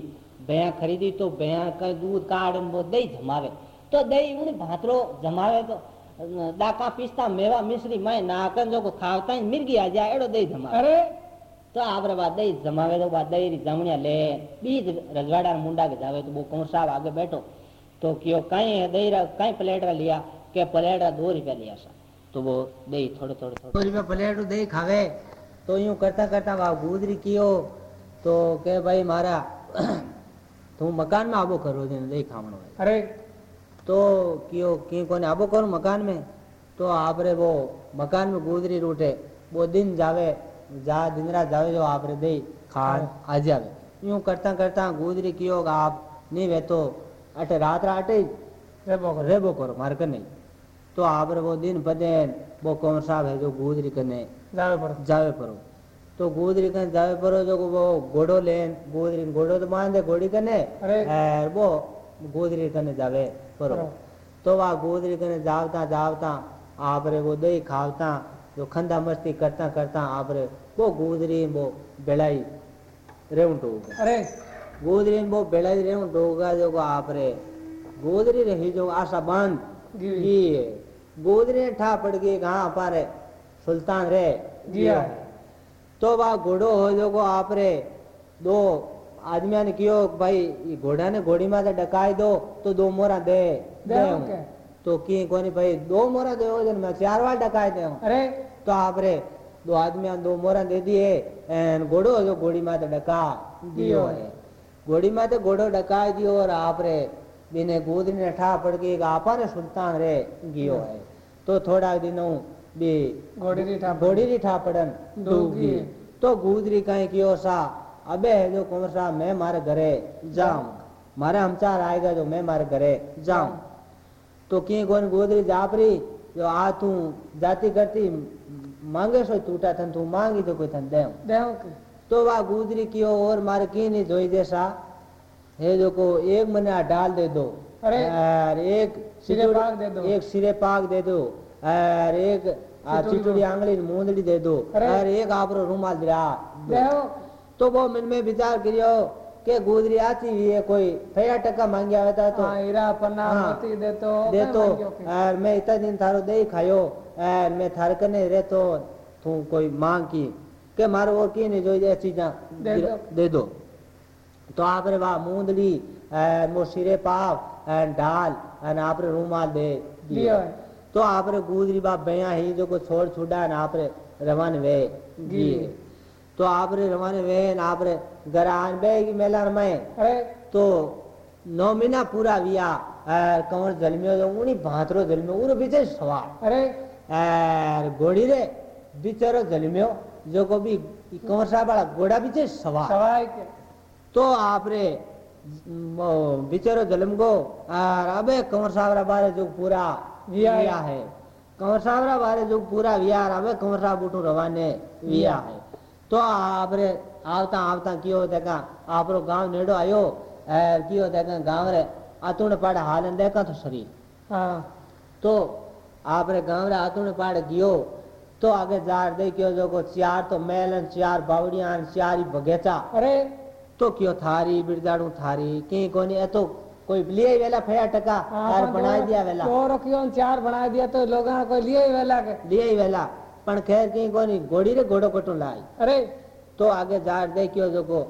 भैया खरीदी तो भैया का दूध काट दही जमावे तो दही उन भातरो जमावे तो दाका पिस्ता मेवा मिश्री मैं नाकन जो को खावता है मिर्गी आ जाए दही जमा अरे तो तो री जमणिया ले बीज रजवाड़ा रा मुंडा के जावे तो वो कंवर साहब आगे बैठो तो क्यों कहीं दही रा कहीं प्लेट रा लिया के प्लेट रा दो रुपया लिया सा तो वो दही थोड़े थोड़े थोड़े दो रुपया प्लेट रू दही खावे तो यूँ करता करता वहाँ गुजरी कियो तो के भाई मारा मकान में आबो करो दिन दही खावणो है અરે. तो कियो की कोने आबो करो मकान में तो आपरे वो मकान में गुजरी रूटे वो दिन जावे जा दिन रात जावे जो आपरे दे खान आ जावे यूं करता करता गुजरी कियो कि आप नहीं वे तो अटे रात रात ही રેબો કરો रेबो करो मार कर नहीं तो आपरे वो दिन बदेन वो कौन साहब है जो गुजरी करने જાવે પડે जावे परो तो गुजरी कने जावे परो जो वो घोड़ो लेन गुजरी घोड़ो तो मान दे घोड़ी कने अरे। और वो गुजरी कने जावे परो परो। तो वा गुजरी कने जावता जावता आपरे वो दही खावता જો ખંદા મસ્તી કરતા કરતા આપણે બહુ ગોદરી બહુ ભેળાઈ રહેવું ટોગા અરે ગોદરી બહુ ભેળાઈ રહેવું ટોગા જો આપણે ગોદરી રહી જો આશા બંધ ગીએ ગોદરી ઠા પડ ગઈ ઘા પારે સુલતાન રે ગયા તો બા ઘોડો હોય જો આપણે દો આદમી ને કયો ભાઈ ઘોડા ને ઘોડી માં ડકાઈ દો તો દો મોરા દે દે दो तो दो मोरा दे दे दे के? तो की कोनी भाई दो मोरा दे जन मैं चार बार डकाई दे અરે तो आप रे दो आदमिया दो मोरा दे दिए एन घोड़ो जो घोड़ी में से डका दियो दियो है घोड़ी में से घोड़ो डकाई दियो और आप रे बिने गोदरी ने ठा पड़ गई आपा ने सुल्तान रे गियो है तो थोड़ा दिनों बी ઘોડી રી ઠાપ घोड़ी री ठा पड़न डूबगी। डूबगी तो गुजरी कहीं कियो सा अबे है जो कुंवर साहब मैं मारे घरे जाऊं मारे हमचार आएगा जो मैं मारे घरे जाऊं तो की कोन गोदरी जापरी जो आ तू जाती करती मांगे सो टूटा थन तू मांगी तो कोई थन दे દેવ કે तो वा गुजरी कियो और मारे की नहीं जोई जैसा हे जो को एक मने आ डाल दे दो अरे, और एक सिरे चिचुड़- पाक दे दो। एक सिरे पाक दे दो और एक आ चिचुड़ी चिचुड़ी आंगली मूंदड़ी दे दो अरे। और एक आपरो रुमाल दिला दो। દેવ तो वो मन में विचार करियो के गुजरी आती हुई कोई फया टका मांगे आता तो पन्ना हाँ, हाँ दे तो दे तो। मैं, मैं इतना दिन थारो दे खायो अः मैं थार कने रे तो तू कोई मांग की के मारो वो की नहीं जो ये चीजा दे, दे, दे दो। तो आपने वाह मूंदली अः मो सिरे पाप डाल एंड आपने रूमाल दे दिया। तो आपने गुजरी बाप बया ही जो को छोड़ छुडा आपने रवान वे दिए। तो आप रे रमाने वेन आप रे गरान बे की मेला रमाए तो नौ महीना पूरा विया कंवर जलमियो तो उन्हीं भांतरो जलमियो उन्हें बीचे सवा। अरे। अरे घोड़ी रे बीचेरो जलमियो जो को भी कंवर साहब वाला घोड़ा बीचे सवा। सवा है क्या? तो आप रे बीचेरो जलम को अबे कंवर साब रा बारे जो पूरा विया है। कंवर साहब रा बारे जो पूरा विया अबे कंवर साहब उठो रवाने विया है। है तो आप रे आवता आवता कियो देखा आप रो गाँव नेड़ो आयो कियो देखा गाँव रे आतुण पाड़ हाल देखा तो शरीर। हाँ। तो आप रे गाँव रे आतुण पाड़ गयो तो आगे जार दे क्यों जो को चार तो मेल चार बावड़िया चार ही बगीचा। अरे। तो क्यों थारी बिरदाड़ू थारी कहीं कोनी ए तो कोई लिए वेला। પણ ખેર કઈ કોની ઘોડી રે ઘોડો કટું લાય અરે તો આગે ઝાડ દેખ્યો જોકો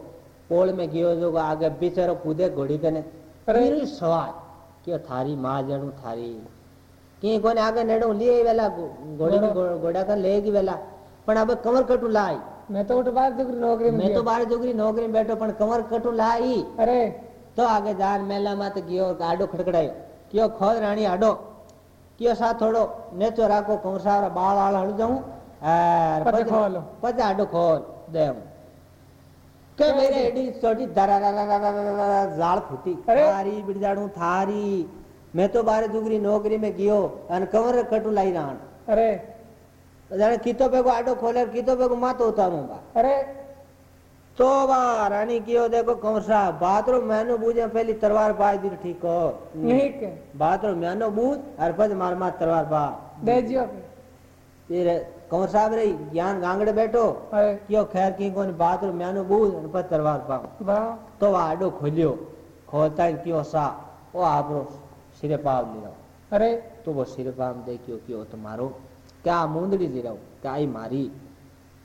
પોળ મેં ગયો જોકો આગે બિચારો કૂદે ઘોડી કને અરે સવાલ કે થારી માં જણું થારી કઈ કોને આગે નેડું લે વેલા ઘોડી ઘોડા કર લે ગઈ વેલા પણ હવે કમર કટું લાય મેં તો બાર જોગરી નોકરી મેં તો બાર જોગરી નોકરી બેઠો પણ કમર કટું લાઈ અરે તો આગે ઝાડ મેલા માં તો ગયો આડો ખડખડાયો કયો ખોદ રાણી આડો કયો સા થોડો નેચો રાખો ઘોંસાવર બાળ વાળ હળી જાઉં પચા આડું ખોલ દે કે મેરે એડી ચોટી ઝાડ ફૂટી થારી બિરજાડું થારી મેં તો બારે દુગરી નોકરી મેં ગયો અને કવર કટું લઈ રાણ અરે જાણે કીતો ભેગો આડો ખોલે કીતો ભેગો માતો ઉતારું બા અરે तो रानी की हो देखो कौसा बाथरूम मैनो बूझे पहली तलवार पाए दी तो ठीक हो। ठीक है बाथरूम मैनो बूझ हर पद मार मार तलवार पा। दे जियो कौन कौसा रे ज्ञान गांगड़े बैठो। क्यों खैर की कौन बाथरूम मैनो बूझ हर पद तलवार पा। वाह। तो आडो खोलियो। खोलता है क्यों सा ओ आपरो सिरे पाव लियो अरे। तो वो सिरे पाव देखियो क्यों तुम्हारो तो क्या मुंदड़ी दे क्या आई मारी।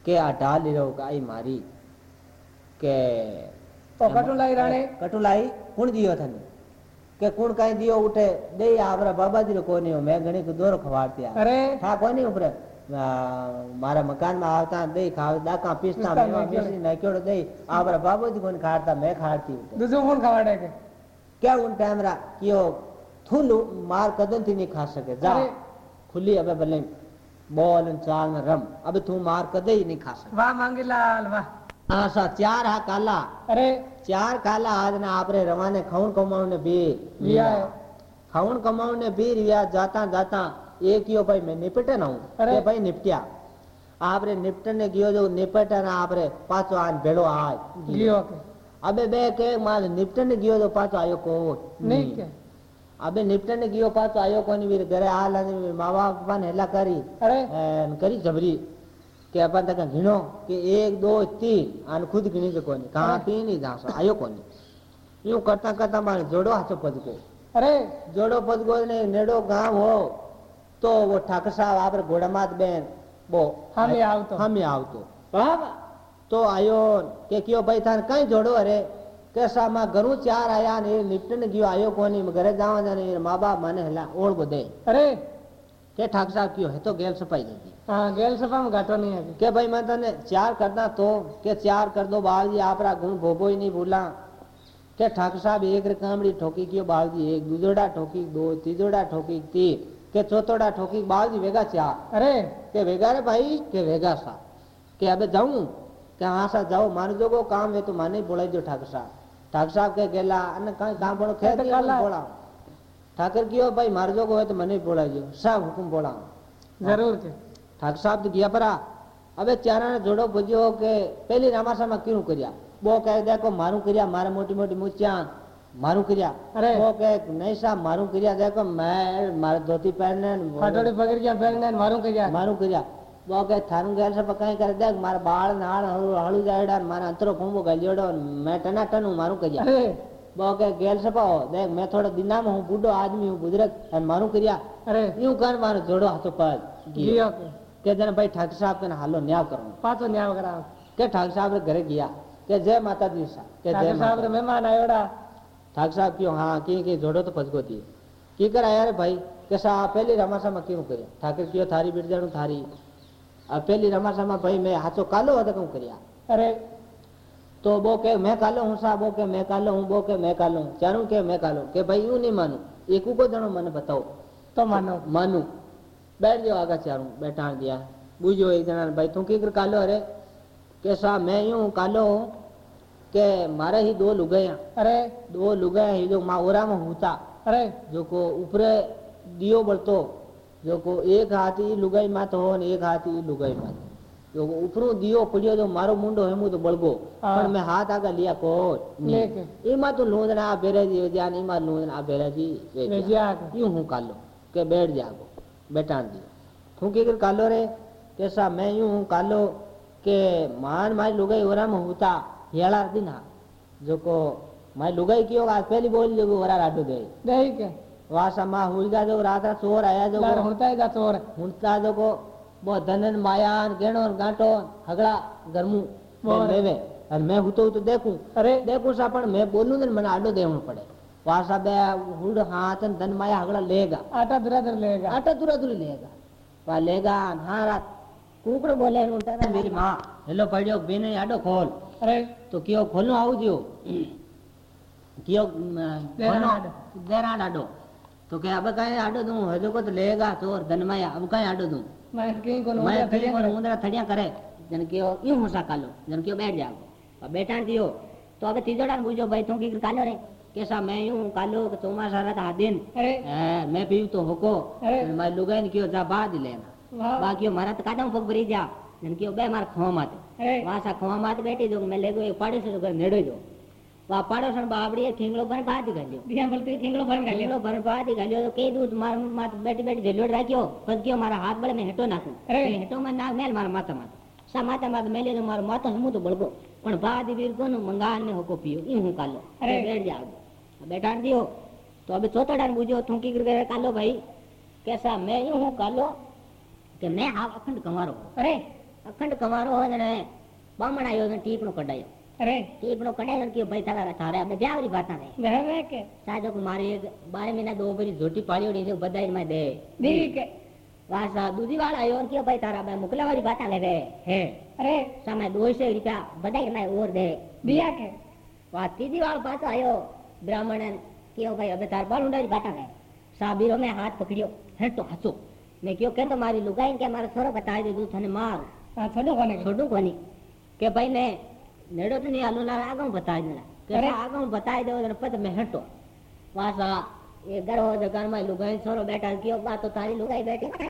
क्या डाल ले क्या आई मारी। કે તો કટુલાઈ રાણે કટુલાઈ કોણ દિયો તને કે કોણ કાઈ દિયો ઉઠે દે આપણા બાબાજી રો કોની હો, મેં ઘણી દોરો ખવાડતી આ અરે હા કોની ઉપર મારા મકાનમાં આવતા દઈ ખાવ દાકા પીસતા પીસતા મેવા નાખ્યો. પીસી નાખ્યો દઈ આપણા બાબાજી કોને ખાડતા મેં ખાડતી ઉઠે दूसरो कौन खवाड़े के क्या उन टाइम रा कियो थूलू मार कदम थी नहीं खा सके जा अरे। खुली अबे भले बॉल न चाल न रम अब तू मार कदे ही नहीं खा सके वाह मांगी लाल वाह आसा चार हा काला अरे ચાર કાલા આજના આપણે રવાને ખાઉણ કમાઉણ ને બે વિયા હે. ખાઉણ કમાઉણ ને બે રહ્યા જાતા જાતા એક યો ભાઈ મેં નિપટે ના હું અરે. કે ભાઈ નિપટ્યા આપણે નિપટન ને ગયો જો નિપટે ને આપણે પાછો આ ભેળો આ लियो के અબે બે કે માલ નિપટન ને ગયો તો પાછો આયો કો नहीं के અબે નિપટન ને ગયો પાછો આયો કોની વીર ઘરે આ લાની મા બાપ ને હેલા કરી अरे એન કરી જબરી કે अपन तक गिनो कि एक दो तीन आन खुद गिनी के कोनी कहाँ तीन ही जासो आयो कोनी यूँ करता करता मारे जोड़ो हाथो पदको अरे जोड़ो पदको ने नेड़ो गाँव हो तो वो ठाकर साहब आप घोड़ा मात बेन वो हमें आवतो. हमें आवतो बराबर तो आयो के क्यों भाई थान कहीं जोड़ो अरे के सामा घरू चार आया ने निपटन गयो आयो कोनी घरे जावा जाने माँ बाप माने हला ओढ़ बदे अरे के ठाकर साहब क्यों है तो गेल सफ़ाई देती हाँ गेल सफ़ा घाटो नहीं है भाई मैं तने चार करना तो के चार कर दो बाल जी आप ही नहीं भूला। के ठाकुर साहब एक ठोकी बाल जी एक दूजोड़ा ठोकी दो तीजोड़ा ठोकी तीन। के चौथोड़ा ठोकी बाल जी वेगा चार। अरे। के वेगा रे भाई के वेगा सा के अबे जाऊँ के हाँ सा जाओ मान जो को काम है तो माने बोला जो ठाकुर साहब। ठाकुर साहब के गेला अने कहीं बोलो तो खेत बोला ठाकुर भाई मार जो को है तो मने बोला जो सब हुकुम बोला ज़रूर के। ઠાક સાહેબ તો ગયા પરા હવે ચારાને જોડો ભજ્યો કે પેલી રામાસામાં કીરું કર્યા બહુ કહે દેખો મારું કર્યા મારે મોટી મોટી મૂચ્યા મારું કર્યા અરે બહુ કહે નહીં સાહેબ મારું કર્યા દેખો મેં મારે ધોતી પહેરને ફાટોડી પકડી ગયા પહેરને મારું કર્યા મારું કર્યા બહુ કહે થારું ગયેલ છે કઈ કરે દેખ મારા બાળ નાળ હળું જાડ્યા મારા અંતરો ફૂંબો ગલ્યોડો મેં ટના ટનું મારું કર્યા બહુ કે ગેલ સપાવો દેખ મેં થોડા દિનામાં હું બુડો આદમી હું બુદરક અને મારું કર્યા અરે એવું કર મારું જોડો હાથો પગ ગયો के जन भाई ठाकुर साहब के हालो न्याव करो पाचो न्याव करा के ठाकुर साहब रे घरे गया के जय माता दी सा के जय साहब रे मेहमान आयोड़ा ठाकुर साहब क्यों हाँ की की जोड़ो तो फजगो दी की करा यार भाई कैसा पहली रमासा में क्यों करे ठाकुर क्यों थारी बिट जानो थारी आ पहली रमासा में भाई मैं हाथो कालो हद को करिया अरे तो बो के मैं कालो हूँ सा बो के मैं कालो हूँ बो के मैं कालो चारों के मैं कालो के भाई यूँ नहीं मानू एक को जानो मन बताओ तो मानो मानू बैठ जाओ आगे चारू बैठा दिया। बुझो एक जना भाई तू की कालो अरे? कैसा सा मैं यूँ कालो हूँ? के मारे ही दो लुगे अरे? दो लुगे ही जो माओरा में होता अरे? जो को ऊपर दियो बढ़तो जो को एक हाथ ही लुगाई मात हो ने एक हाथ ही लुगाई मात। जो को ऊपर दियो पड़ियो जो मारो मुंडो है मुझे तो बलगो हाँ। पर मैं हाथ आगे लिया को ई मा तो लोंदना बेरे जी जान इमा मा लोंदना बेरे जी ले जा यूँ हूँ कालो। के बैठ जागो। बैठा दियो क्योंकि अगर कालो रे कैसा तो मैं यूँ हूँ कालो के महान माई लुगाई वरा में होता हेला दिन जो को माई लुगाई की आज पहली बोल जो वरा राडू गई नहीं क्या? वासा माँ हुलगा जो रात रात चोर आया जो हुनता है चोर। हुनता जो को बहुत धनन मायान गेणो गांटो हगड़ा गरमू लेवे मैं हूँ तो देखू। अरे। देखू सा मैं बोलू ने मन आडो देवनो पड़े। વાસા બે હુડ હાથ ને ધન માયા હગડા લેગા आटा धीरे धीरे लेगा આટા દુરા દુરી લેગા વા લેગા હા રાત કુકડો બોલે ને ઉતારા મેરી માં હેલો પડ્યો બેને આડો ખોલ अरे તો કયો ખોલનો આવજો કયો દેરાણ આડો. દેરાણ આડો તો કે અબ કાંઈ આડો દઉં હજુ કો તો લેગા ચોર ધન માયા અબ કાંઈ આડો દઉં मैं कहीं को मैं नोया फिर थड़िया करे उंदरा थड़िया करे जन के यूं होसा कालो जन के बैठ जाओ अब बैठा दियो तो अब तीजोड़ा ने पूछो भाई तू की कालो रे कैसा मैं यूं कालो कि तुमा सारा था दिन अरे ए, मैं पीऊ तो होको अरे। मैं लुगाई ने कियो जा बाद लेना वाह बाकी मारा तो कादम पग भरी जा जन के बे मार खवा माते अरे वासा खवा माते बैठी जो मैं लेगो एक पाड़े से नेड़ो जो वा पाड़ो सन बाबड़ी थींगलो बन बात गल्यो दिया बोलते थींगलो भर गया थींगलो बन बात गल्यो तो के दूध मार मात बैठी बैठी झेलोड राख्यो फस गयो मारा हाथ बड़े में हेटो नाखू अरे। એ હેઠોમાં નાગ મેલ મારા માથામાં સા માથામાં મેલે તો મારો માથો હમું તો બળગો પણ બાદ વીર કોનું મંગાન ને હોકો પીયો ઈ હું કાલો અરે. અરે બેઠ જાવ बैठान दियो तो अभी चौथाडान बूझो तुम की करे कालो भाई कैसा मैं यूँ हूँ कालो कि मैं हाँ अखंड कंवारो अरे अखंड कंवारो हो जने बामण आयो जने टीपनो कडायो अरे टीपनो कडायो जने कि भाई थारा थारे अपने ब्यावरी बात ने वे वे के साजो को मारे बारह महीना दो बरी झोटी पाली ओड़ी से बदाई में दे दी के वासा दूधी वाला आयो कि भाई थारा मैं मुकला वाली बात ले रे है अरे समय 200 रुपया बदाई में और दे दिया के वा तीजी वाला बात आयो બ્રાહ્મણ કયો ભાઈ હવે તાર બાલ ઉડાડી બાટા ગયો સાબીરો મેં હાથ પકડ્યો હેઠો હસું મેં કયો કે તો મારી લુગાઈ કે મારો છોરો બતાવી દીધું તને માર છોડું કોને છોડું કોને કે ભાઈ ને નેડો તો નહીં આલુ ના આગળ બતાવી દીધા કે આગળ બતાવી દેવો અને પછી મેં હેઠો પાછા એ ગળો ઘરમાં લુગાઈ છોરો બેઠા કયો બા તો તારી લુગાઈ બેઠી